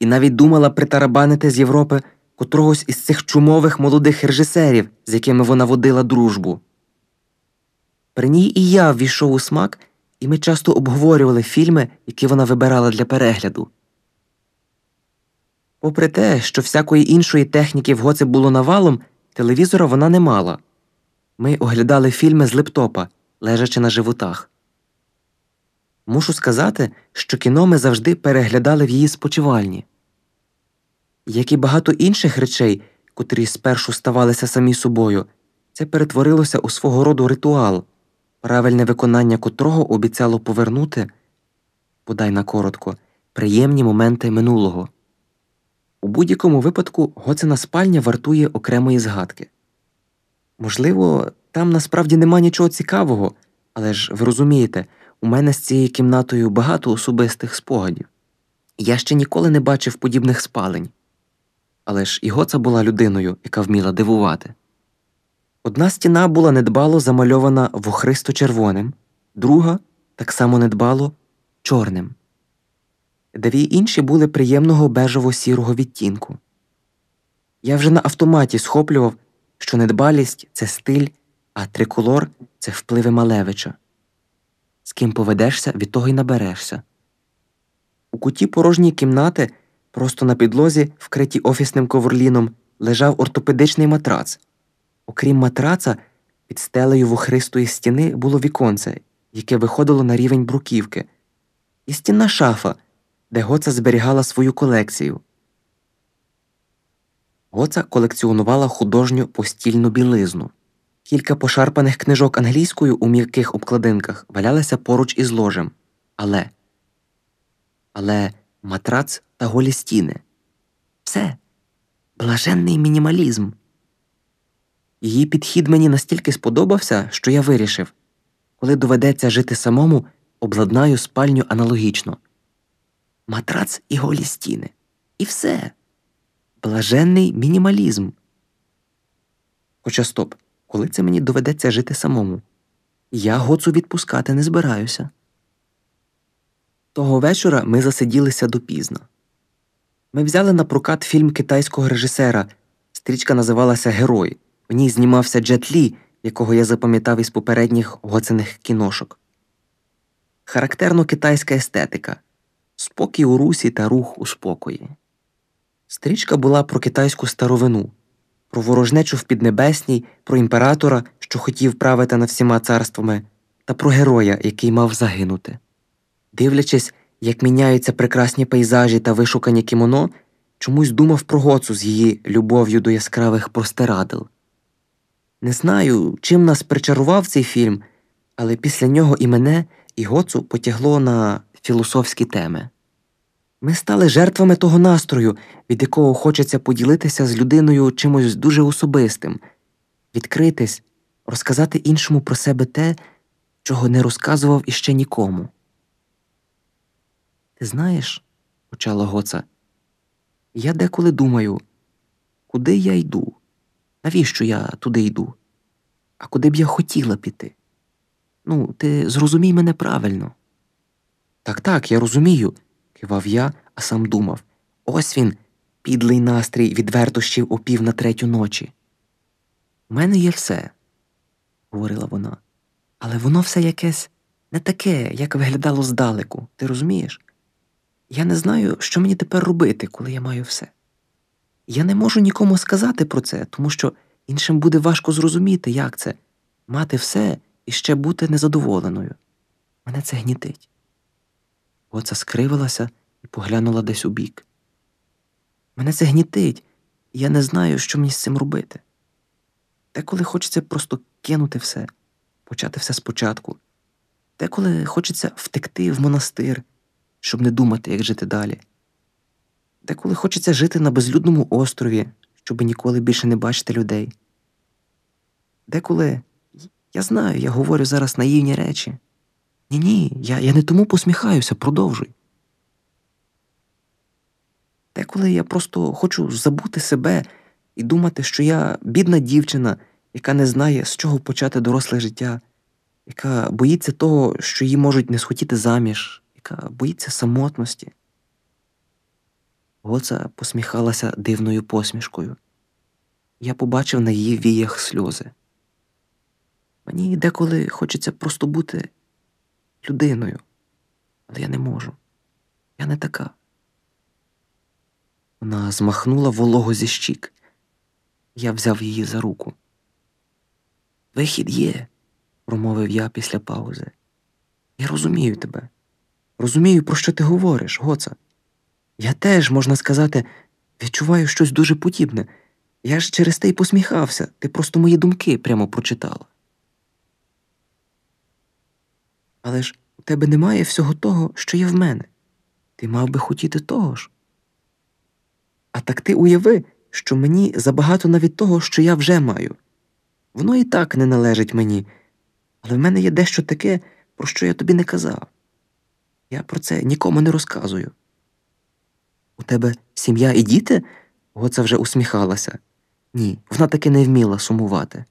і навіть думала притарабанити з Європи котрогось із цих чумових молодих режисерів, з якими вона водила дружбу. При ній і я ввійшов у смак, і ми часто обговорювали фільми, які вона вибирала для перегляду. Попри те, що всякої іншої техніки в Гоце було навалом, телевізора вона не мала. Ми оглядали фільми з лептопа, лежачи на животах. Мушу сказати, що кіно ми завжди переглядали в її спочивальні. Як і багато інших речей, котрі спершу ставалися самі собою, це перетворилося у свого роду ритуал, правильне виконання котрого обіцяло повернути, подай на коротко, приємні моменти минулого. У будь-якому випадку Гоцина спальня вартує окремої згадки. Можливо, там насправді нема нічого цікавого, але ж ви розумієте, у мене з цією кімнатою багато особистих спогадів. Я ще ніколи не бачив подібних спалень. Але ж і Гоца була людиною, яка вміла дивувати. Одна стіна була недбало замальована вохристо червоним, друга так само недбало чорним. Дві інші були приємного бежево сірого відтінку. Я вже на автоматі схоплював, що недбалість це стиль, а триколор це впливи Малевича. З ким поведешся, від того й наберешся. У куті порожньої кімнати, просто на підлозі, вкритій офісним коврліном, лежав ортопедичний матрац. Окрім матраца, під стелею вохристої стіни було віконце, яке виходило на рівень бруківки, і стінна шафа, де Гоца зберігала свою колекцію. Гоца колекціонувала художню постільну білизну. Кілька пошарпаних книжок англійською у м'яких обкладинках валялися поруч із ложем. Але Але матрац та голі стіни. Все блаженний мінімалізм. Її підхід мені настільки сподобався, що я вирішив коли доведеться жити самому, обладнаю спальню аналогічно. Матрац і голі стіни. І все. Блаженний мінімалізм. Хоча стоп, коли це мені доведеться жити самому? Я гоцу відпускати не збираюся. Того вечора ми засиділися допізно. Ми взяли на прокат фільм китайського режисера. Стрічка називалася Герой. В ній знімався Джет Лі, якого я запам'ятав із попередніх гоцених кіношок. Характерно китайська естетика, спокій у русі та рух у спокої. Стрічка була про китайську старовину, про ворожнечу в Піднебесній, про імператора, що хотів правити над всіма царствами, та про героя, який мав загинути. Дивлячись, як міняються прекрасні пейзажі та вишукані кімоно, чомусь думав про гоцу з її любов'ю до яскравих простирадил. Не знаю, чим нас причарував цей фільм, але після нього і мене, і Гоцу потягло на філософські теми. Ми стали жертвами того настрою, від якого хочеться поділитися з людиною чимось дуже особистим, відкритись, розказати іншому про себе те, чого не розказував іще нікому. Ти знаєш, почала Гоца, я деколи думаю, куди я йду? Навіщо я туди йду? А куди б я хотіла піти? Ну, ти зрозумій мене правильно. Так, так, я розумію, кивав я, а сам думав ось він, підлий настрій від вертощів о пів на третю ночі. У мене є все, говорила вона, але воно все якесь не таке, як виглядало здалеку, ти розумієш? Я не знаю, що мені тепер робити, коли я маю все. Я не можу нікому сказати про це, тому що іншим буде важко зрозуміти, як це мати все і ще бути незадоволеною. Мене це гнітить. Оця скривилася і поглянула десь у бік. Мене це гнітить, і я не знаю, що мені з цим робити. Деколи хочеться просто кинути все, почати все спочатку. Деколи хочеться втекти в монастир, щоб не думати, як жити далі. Деколи хочеться жити на безлюдному острові, щоб ніколи більше не бачити людей. Деколи я знаю, я говорю зараз наївні речі. Ні, ні, я, я не тому посміхаюся, продовжуй. Деколи я просто хочу забути себе і думати, що я бідна дівчина, яка не знає, з чого почати доросле життя, яка боїться того, що її можуть не схотіти заміж, яка боїться самотності. Гоца посміхалася дивною посмішкою. Я побачив на її віях сльози. Мені деколи хочеться просто бути людиною, але я не можу. Я не така. Вона змахнула волого зі щік. Я взяв її за руку. Вихід є, промовив я після паузи. Я розумію тебе. Розумію, про що ти говориш, Гоца. Я теж, можна сказати, відчуваю щось дуже подібне. Я ж через те й посміхався, ти просто мої думки прямо прочитала. Але ж у тебе немає всього того, що є в мене. Ти мав би хотіти того ж. А так ти уяви, що мені забагато навіть того, що я вже маю. Воно і так не належить мені, але в мене є дещо таке, про що я тобі не казав. Я про це нікому не розказую. У тебе сім'я і діти? Гоца вже усміхалася. Ні, вона таки не вміла сумувати.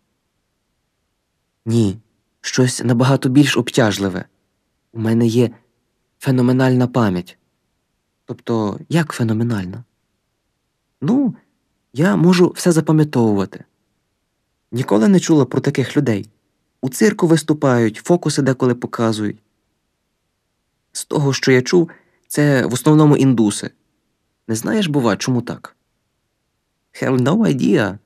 Ні, щось набагато більш обтяжливе. У мене є феноменальна пам'ять. Тобто, як феноменальна? Ну, я можу все запам'ятовувати. Ніколи не чула про таких людей. У цирку виступають, фокуси деколи показують. З того, що я чув, це в основному індуси. Не знаєш, бува, чому так? Have no idea.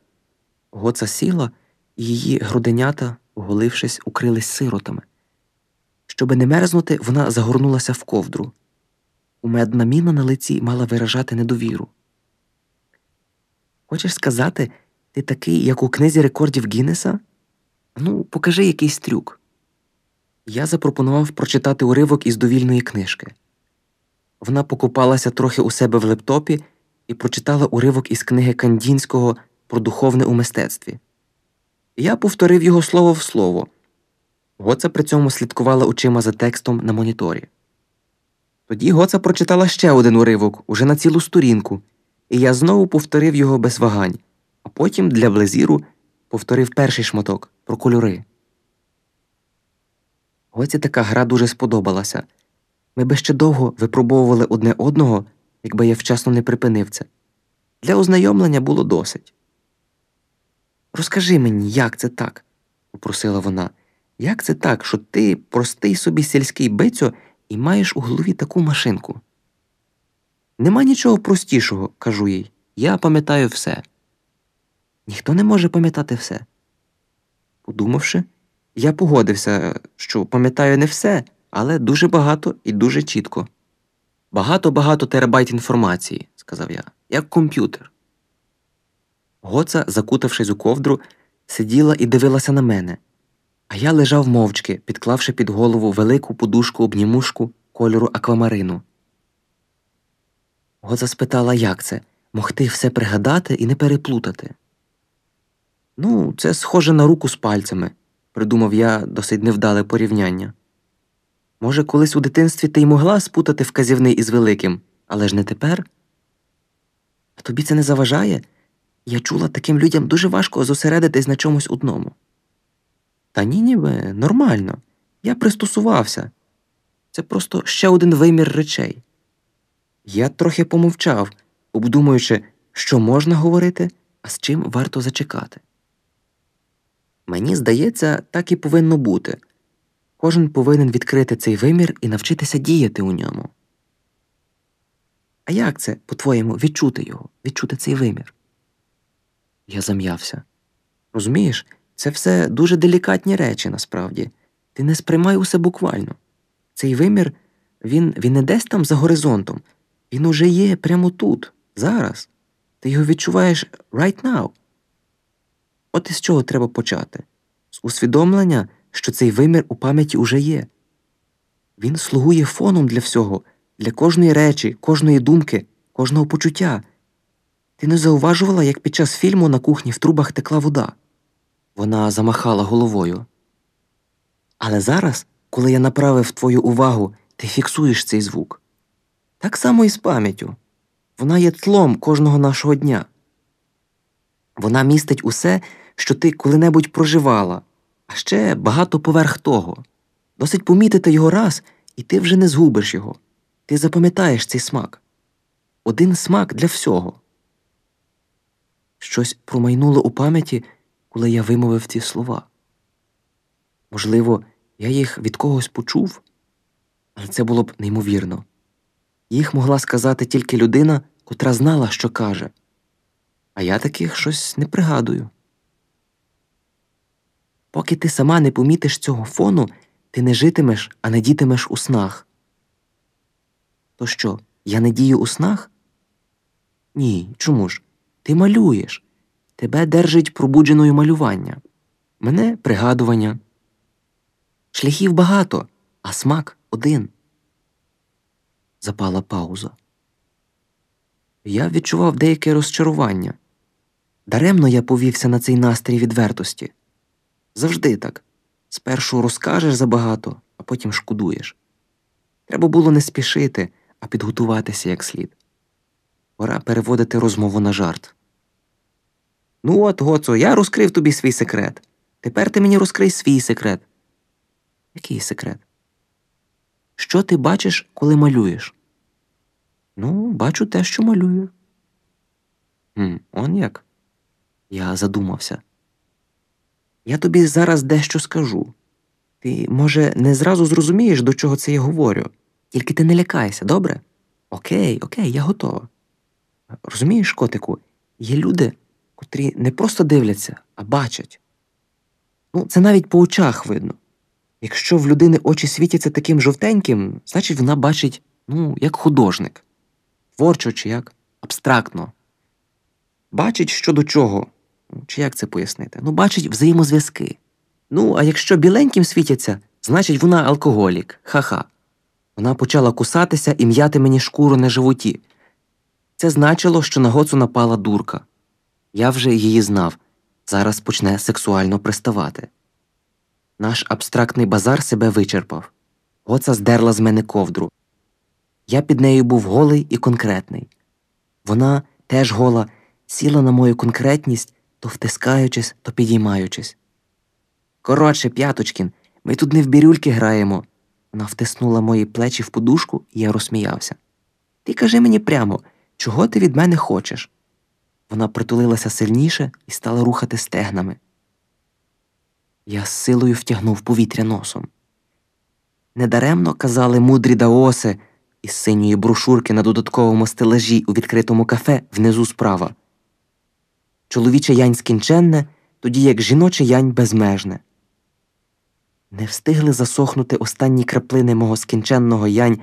Гоца сіла, її груденята, оголившись, укрились сиротами. Щоби не мерзнути, вона загорнулася в ковдру. Умедна міна на лиці мала виражати недовіру. Хочеш сказати, ти такий, як у книзі рекордів Гіннеса? Ну, покажи якийсь трюк. Я запропонував прочитати уривок із довільної книжки. Вона покупалася трохи у себе в лептопі і прочитала уривок із книги Кандінського про духовне у мистецтві. Я повторив його слово в слово. Гоца при цьому слідкувала очима за текстом на моніторі. Тоді Гоца прочитала ще один уривок уже на цілу сторінку, і я знову повторив його без вагань, а потім для блезіру повторив перший шматок про кольори. Гоці така гра дуже сподобалася. Ми би ще довго випробовували одне одного, якби я вчасно не припинив це. Для ознайомлення було досить. Розкажи мені, як це так? попросила вона. Як це так, що ти простий собі сільський бицьо і маєш у голові таку машинку? Нема нічого простішого, кажу їй. Я пам'ятаю все. Ніхто не може пам'ятати все. Подумавши, я погодився, що пам'ятаю не все, але дуже багато і дуже чітко. Багато-багато терабайт інформації, сказав я, як комп'ютер. Гоца, закутавшись у ковдру, сиділа і дивилася на мене, а я лежав мовчки, підклавши під голову велику подушку обнімушку кольору аквамарину. Гоца спитала, як це могти все пригадати і не переплутати. Ну, це схоже на руку з пальцями, придумав я досить невдале порівняння. Може, колись у дитинстві ти й могла спутати вказівний із великим, але ж не тепер? А тобі це не заважає? Я чула, таким людям дуже важко зосередитись на чомусь одному. Та ні, ніби, нормально. Я пристосувався. Це просто ще один вимір речей. Я трохи помовчав, обдумуючи, що можна говорити, а з чим варто зачекати. Мені здається, так і повинно бути. Кожен повинен відкрити цей вимір і навчитися діяти у ньому. А як це, по-твоєму, відчути його, відчути цей вимір? Я зам'явся. Розумієш, це все дуже делікатні речі насправді. Ти не сприймай усе буквально. Цей вимір, він, він не десь там за горизонтом, він уже є прямо тут, зараз. Ти його відчуваєш right now. От із чого треба почати? З усвідомлення, що цей вимір у пам'яті уже є. Він слугує фоном для всього, для кожної речі, кожної думки, кожного почуття. Ти не зауважувала, як під час фільму на кухні в трубах текла вода. Вона замахала головою. Але зараз, коли я направив твою увагу, ти фіксуєш цей звук. Так само і з пам'яттю. Вона є тлом кожного нашого дня. Вона містить усе, що ти коли-небудь проживала, а ще багато поверх того. Досить помітити його раз, і ти вже не згубиш його. Ти запам'ятаєш цей смак. Один смак для всього. Щось промайнуло у пам'яті, коли я вимовив ці слова. Можливо, я їх від когось почув, але це було б неймовірно. Їх могла сказати тільки людина, котра знала, що каже, а я таких щось не пригадую. Поки ти сама не помітиш цього фону, ти не житимеш, а не дітимеш у снах. То що, я не дію у снах? Ні, чому ж? Ти малюєш. Тебе держить пробудженою малювання. Мене пригадування. Шляхів багато, а смак один. Запала пауза. Я відчував деяке розчарування. Даремно я повівся на цей настрій відвертості. Завжди так. Спершу розкажеш забагато, а потім шкодуєш. Треба було не спішити, а підготуватися як слід. Пора переводити розмову на жарт. Ну от, Гоцо, я розкрив тобі свій секрет. Тепер ти мені розкрий свій секрет. Який секрет? Що ти бачиш, коли малюєш? Ну, бачу те, що малюю. «Хм, Он як? Я задумався. Я тобі зараз дещо скажу. Ти, може, не зразу зрозумієш, до чого це я говорю. Тільки ти не лякайся, добре? Окей, окей, я готова. Розумієш, котику, є люди, котрі не просто дивляться, а бачать. Ну, це навіть по очах видно. Якщо в людини очі світяться таким жовтеньким, значить вона бачить, ну, як художник, творчо чи як абстрактно. Бачить що до чого, Ну, чи як це пояснити? Ну, бачить взаємозв'язки. Ну, а якщо біленьким світяться, значить вона алкоголік, ха-ха. Вона почала кусатися і м'яти мені шкуру на животі. Це значило, що на гоцу напала дурка. Я вже її знав, зараз почне сексуально приставати. Наш абстрактний базар себе вичерпав. Гоца здерла з мене ковдру. Я під нею був голий і конкретний. Вона, теж гола, сіла на мою конкретність, то втискаючись, то підіймаючись. Коротше, П'яточкін, ми тут не в бірюльки граємо. Вона втиснула мої плечі в подушку, і я розсміявся. Ти кажи мені прямо, чого ти від мене хочеш? Вона притулилася сильніше і стала рухати стегнами. Я з силою втягнув повітря носом. Недаремно казали мудрі даоси із синьої брошурки на додатковому стелажі у відкритому кафе внизу справа. Чоловіче янь скінченне, тоді як жіноче янь безмежне. Не встигли засохнути останні краплини мого скінченного янь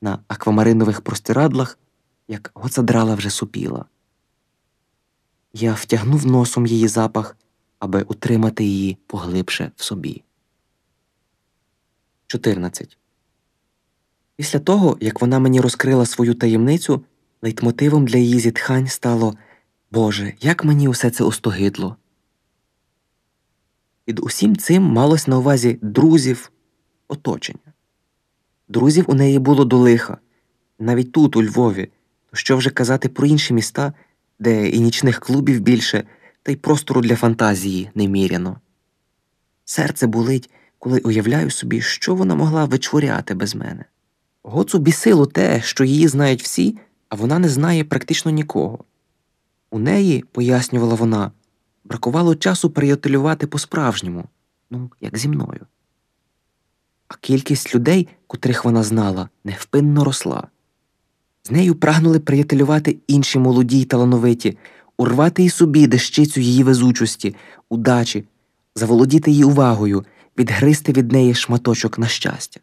на аквамаринових простирадлах, як гоцадрала вже супіла. Я втягнув носом її запах, аби утримати її поглибше в собі. 14. Після того, як вона мені розкрила свою таємницю, лейтмотивом для її зітхань стало Боже, як мені усе це остогидло. Під усім цим малось на увазі друзів, оточення. Друзів у неї було до лиха, навіть тут, у Львові, то що вже казати про інші міста, де і нічних клубів більше, та й простору для фантазії неміряно. Серце болить, коли уявляю собі, що вона могла вичворяти без мене. Гоцу бісило те, що її знають всі, а вона не знає практично нікого. У неї, пояснювала вона, бракувало часу приятелювати по-справжньому, ну, як зі мною. А кількість людей, котрих вона знала, невпинно росла. З нею прагнули приятелювати інші молоді й талановиті, урвати і собі дещицю її везучості, удачі, заволодіти її увагою, відгризти від неї шматочок на щастя.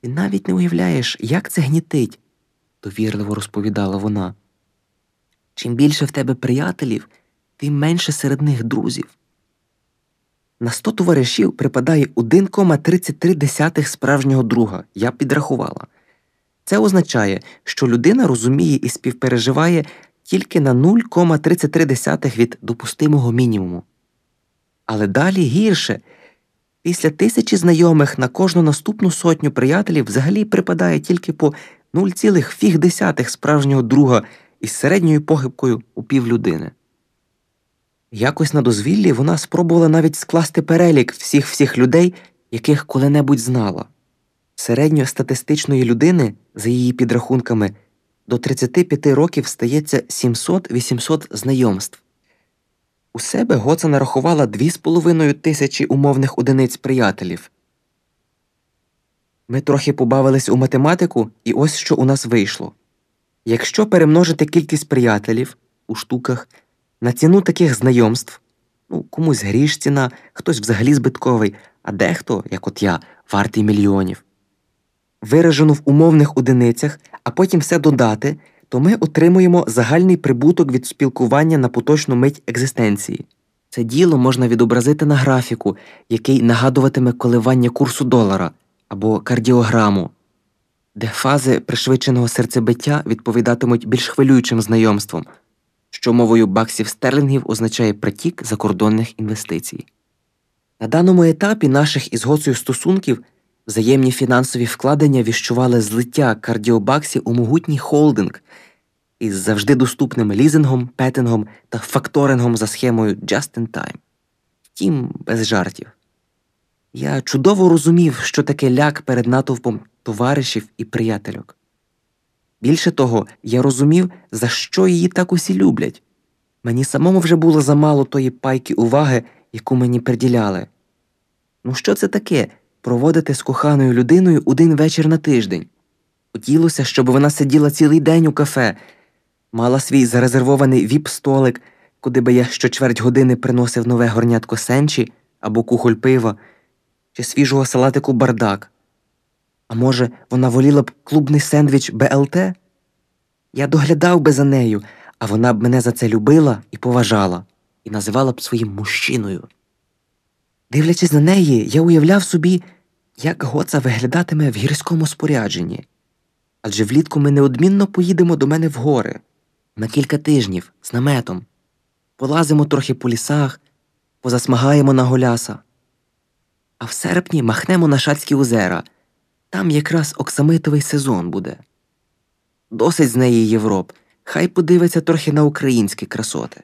Ти навіть не уявляєш, як це гнітить, довірливо розповідала вона. Чим більше в тебе приятелів, тим менше серед них друзів. На 100 товаришів припадає 1,33 справжнього друга, я підрахувала. Це означає, що людина розуміє і співпереживає тільки на 0,33 від допустимого мінімуму. Але далі гірше. Після тисячі знайомих на кожну наступну сотню приятелів взагалі припадає тільки по 0,5 справжнього друга із середньою похибкою у півлюдини. Якось на дозвіллі вона спробувала навіть скласти перелік всіх всіх людей, яких коли-небудь знала. Середньостатистичної людини, за її підрахунками, до 35 років стається 700-800 знайомств. У себе Гоца нарахувала 2,5 тисячі умовних одиниць приятелів. Ми трохи побавились у математику, і ось що у нас вийшло. Якщо перемножити кількість приятелів у штуках на ціну таких знайомств, ну, комусь гріш ціна, хтось взагалі збитковий, а дехто, як от я, вартий мільйонів, виражену в умовних одиницях, а потім все додати, то ми отримуємо загальний прибуток від спілкування на поточну мить екзистенції. Це діло можна відобразити на графіку, який нагадуватиме коливання курсу долара або кардіограму, де фази пришвидшеного серцебиття відповідатимуть більш хвилюючим знайомствам, що мовою баксів стерлінгів означає притік закордонних інвестицій. На даному етапі наших із Гоцею стосунків взаємні фінансові вкладення віщували злиття кардіобаксів у могутній холдинг із завжди доступним лізингом, петингом та факторингом за схемою Just in Time. Втім, без жартів. Я чудово розумів, що таке ляк перед натовпом товаришів і приятельок. Більше того, я розумів, за що її так усі люблять. Мені самому вже було замало тої пайки уваги, яку мені приділяли. Ну, що це таке проводити з коханою людиною один вечір на тиждень? Хотілося, щоб вона сиділа цілий день у кафе, мала свій зарезервований віп-столик, куди би я щочверть години приносив нове горнятко сенчі або кухоль пива, чи свіжого салатику бардак. А може, вона воліла б клубний сендвіч БЛТ? Я доглядав би за нею, а вона б мене за це любила і поважала, і називала б своїм мужчиною. Дивлячись на неї, я уявляв собі, як Гоца виглядатиме в гірському спорядженні. Адже влітку ми неодмінно поїдемо до мене в гори на кілька тижнів з наметом, полазимо трохи по лісах, позасмагаємо на голяса. А в серпні махнемо на Шацькі озера. Там якраз оксамитовий сезон буде. Досить з неї Європ, хай подивиться трохи на українські красоти.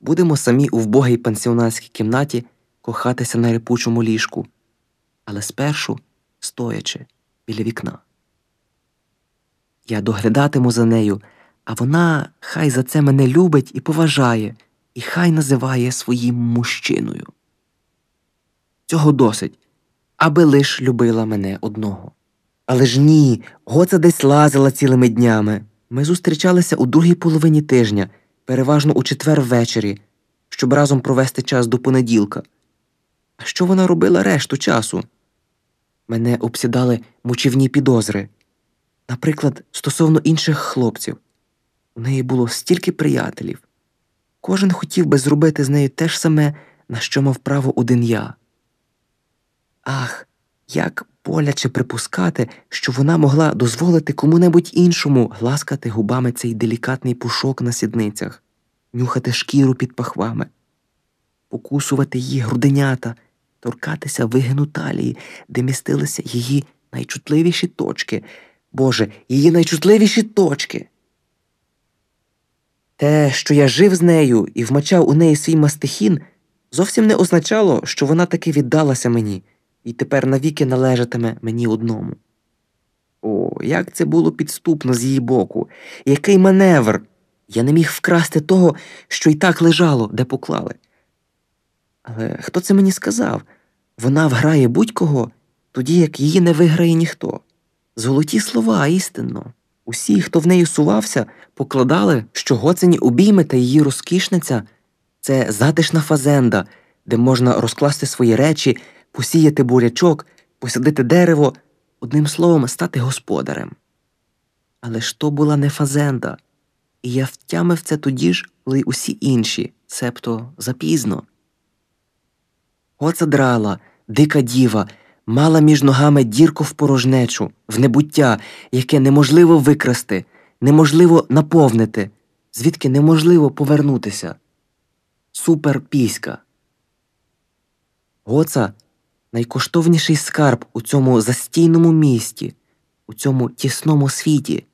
Будемо самі у вбогій пансіонатській кімнаті кохатися на репучому ліжку, але спершу стоячи біля вікна. Я доглядатиму за нею, а вона хай за це мене любить і поважає, і хай називає своїм мужчиною. Цього досить, аби лиш любила мене одного. Але ж ні, Гоца десь лазила цілими днями. Ми зустрічалися у другій половині тижня, переважно у четвер ввечері, щоб разом провести час до понеділка. А що вона робила решту часу? Мене обсідали мучівні підозри. Наприклад, стосовно інших хлопців. У неї було стільки приятелів. Кожен хотів би зробити з нею те ж саме, на що мав право один я. Ах, як боляче припускати, що вона могла дозволити кому-небудь іншому гласкати губами цей делікатний пушок на сідницях, нюхати шкіру під пахвами, покусувати її груденята, торкатися вигину талії, де містилися її найчутливіші точки. Боже, її найчутливіші точки. Те, що я жив з нею і вмачав у неї свій мастихін, зовсім не означало, що вона таки віддалася мені і тепер навіки належатиме мені одному. О, як це було підступно з її боку, який маневр! Я не міг вкрасти того, що й так лежало, де поклали. Але хто це мені сказав? Вона вграє будь-кого, тоді як її не виграє ніхто. Золоті слова, істинно. Усі, хто в неї сувався, покладали, що гоцені обійми та її розкішниця це затишна фазенда, де можна розкласти свої речі посіяти бурячок, посадити дерево, одним словом, стати господарем. Але ж то була не фазенда, і я втямив це тоді ж, коли усі інші, себто запізно. Оце драла, дика діва, мала між ногами дірку в порожнечу, в небуття, яке неможливо викрасти, неможливо наповнити, звідки неможливо повернутися. Суперпіська. Гоца найкоштовніший скарб у цьому застійному місті, у цьому тісному світі.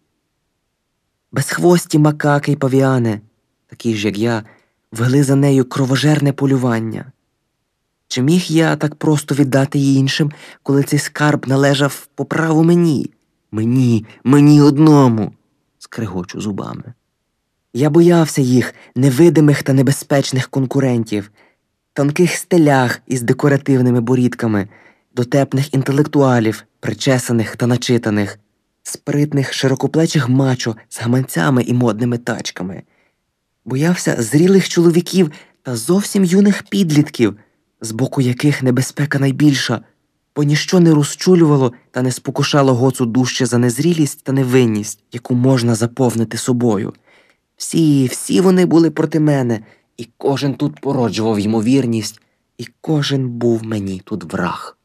Безхвості макаки й павіани, такі ж, як я, вели за нею кровожерне полювання. Чи міг я так просто віддати її іншим, коли цей скарб належав по праву мені? Мені, мені одному, скригочу зубами. Я боявся їх, невидимих та небезпечних конкурентів, тонких стелях із декоративними борідками, дотепних інтелектуалів, причесаних та начитаних, спритних широкоплечих мачо з гаманцями і модними тачками. Боявся зрілих чоловіків та зовсім юних підлітків, з боку яких небезпека найбільша, бо ніщо не розчулювало та не спокушало гоцу дужче за незрілість та невинність, яку можна заповнити собою. Всі, всі вони були проти мене, і кожен тут породжував ймовірність, і кожен був мені тут враг.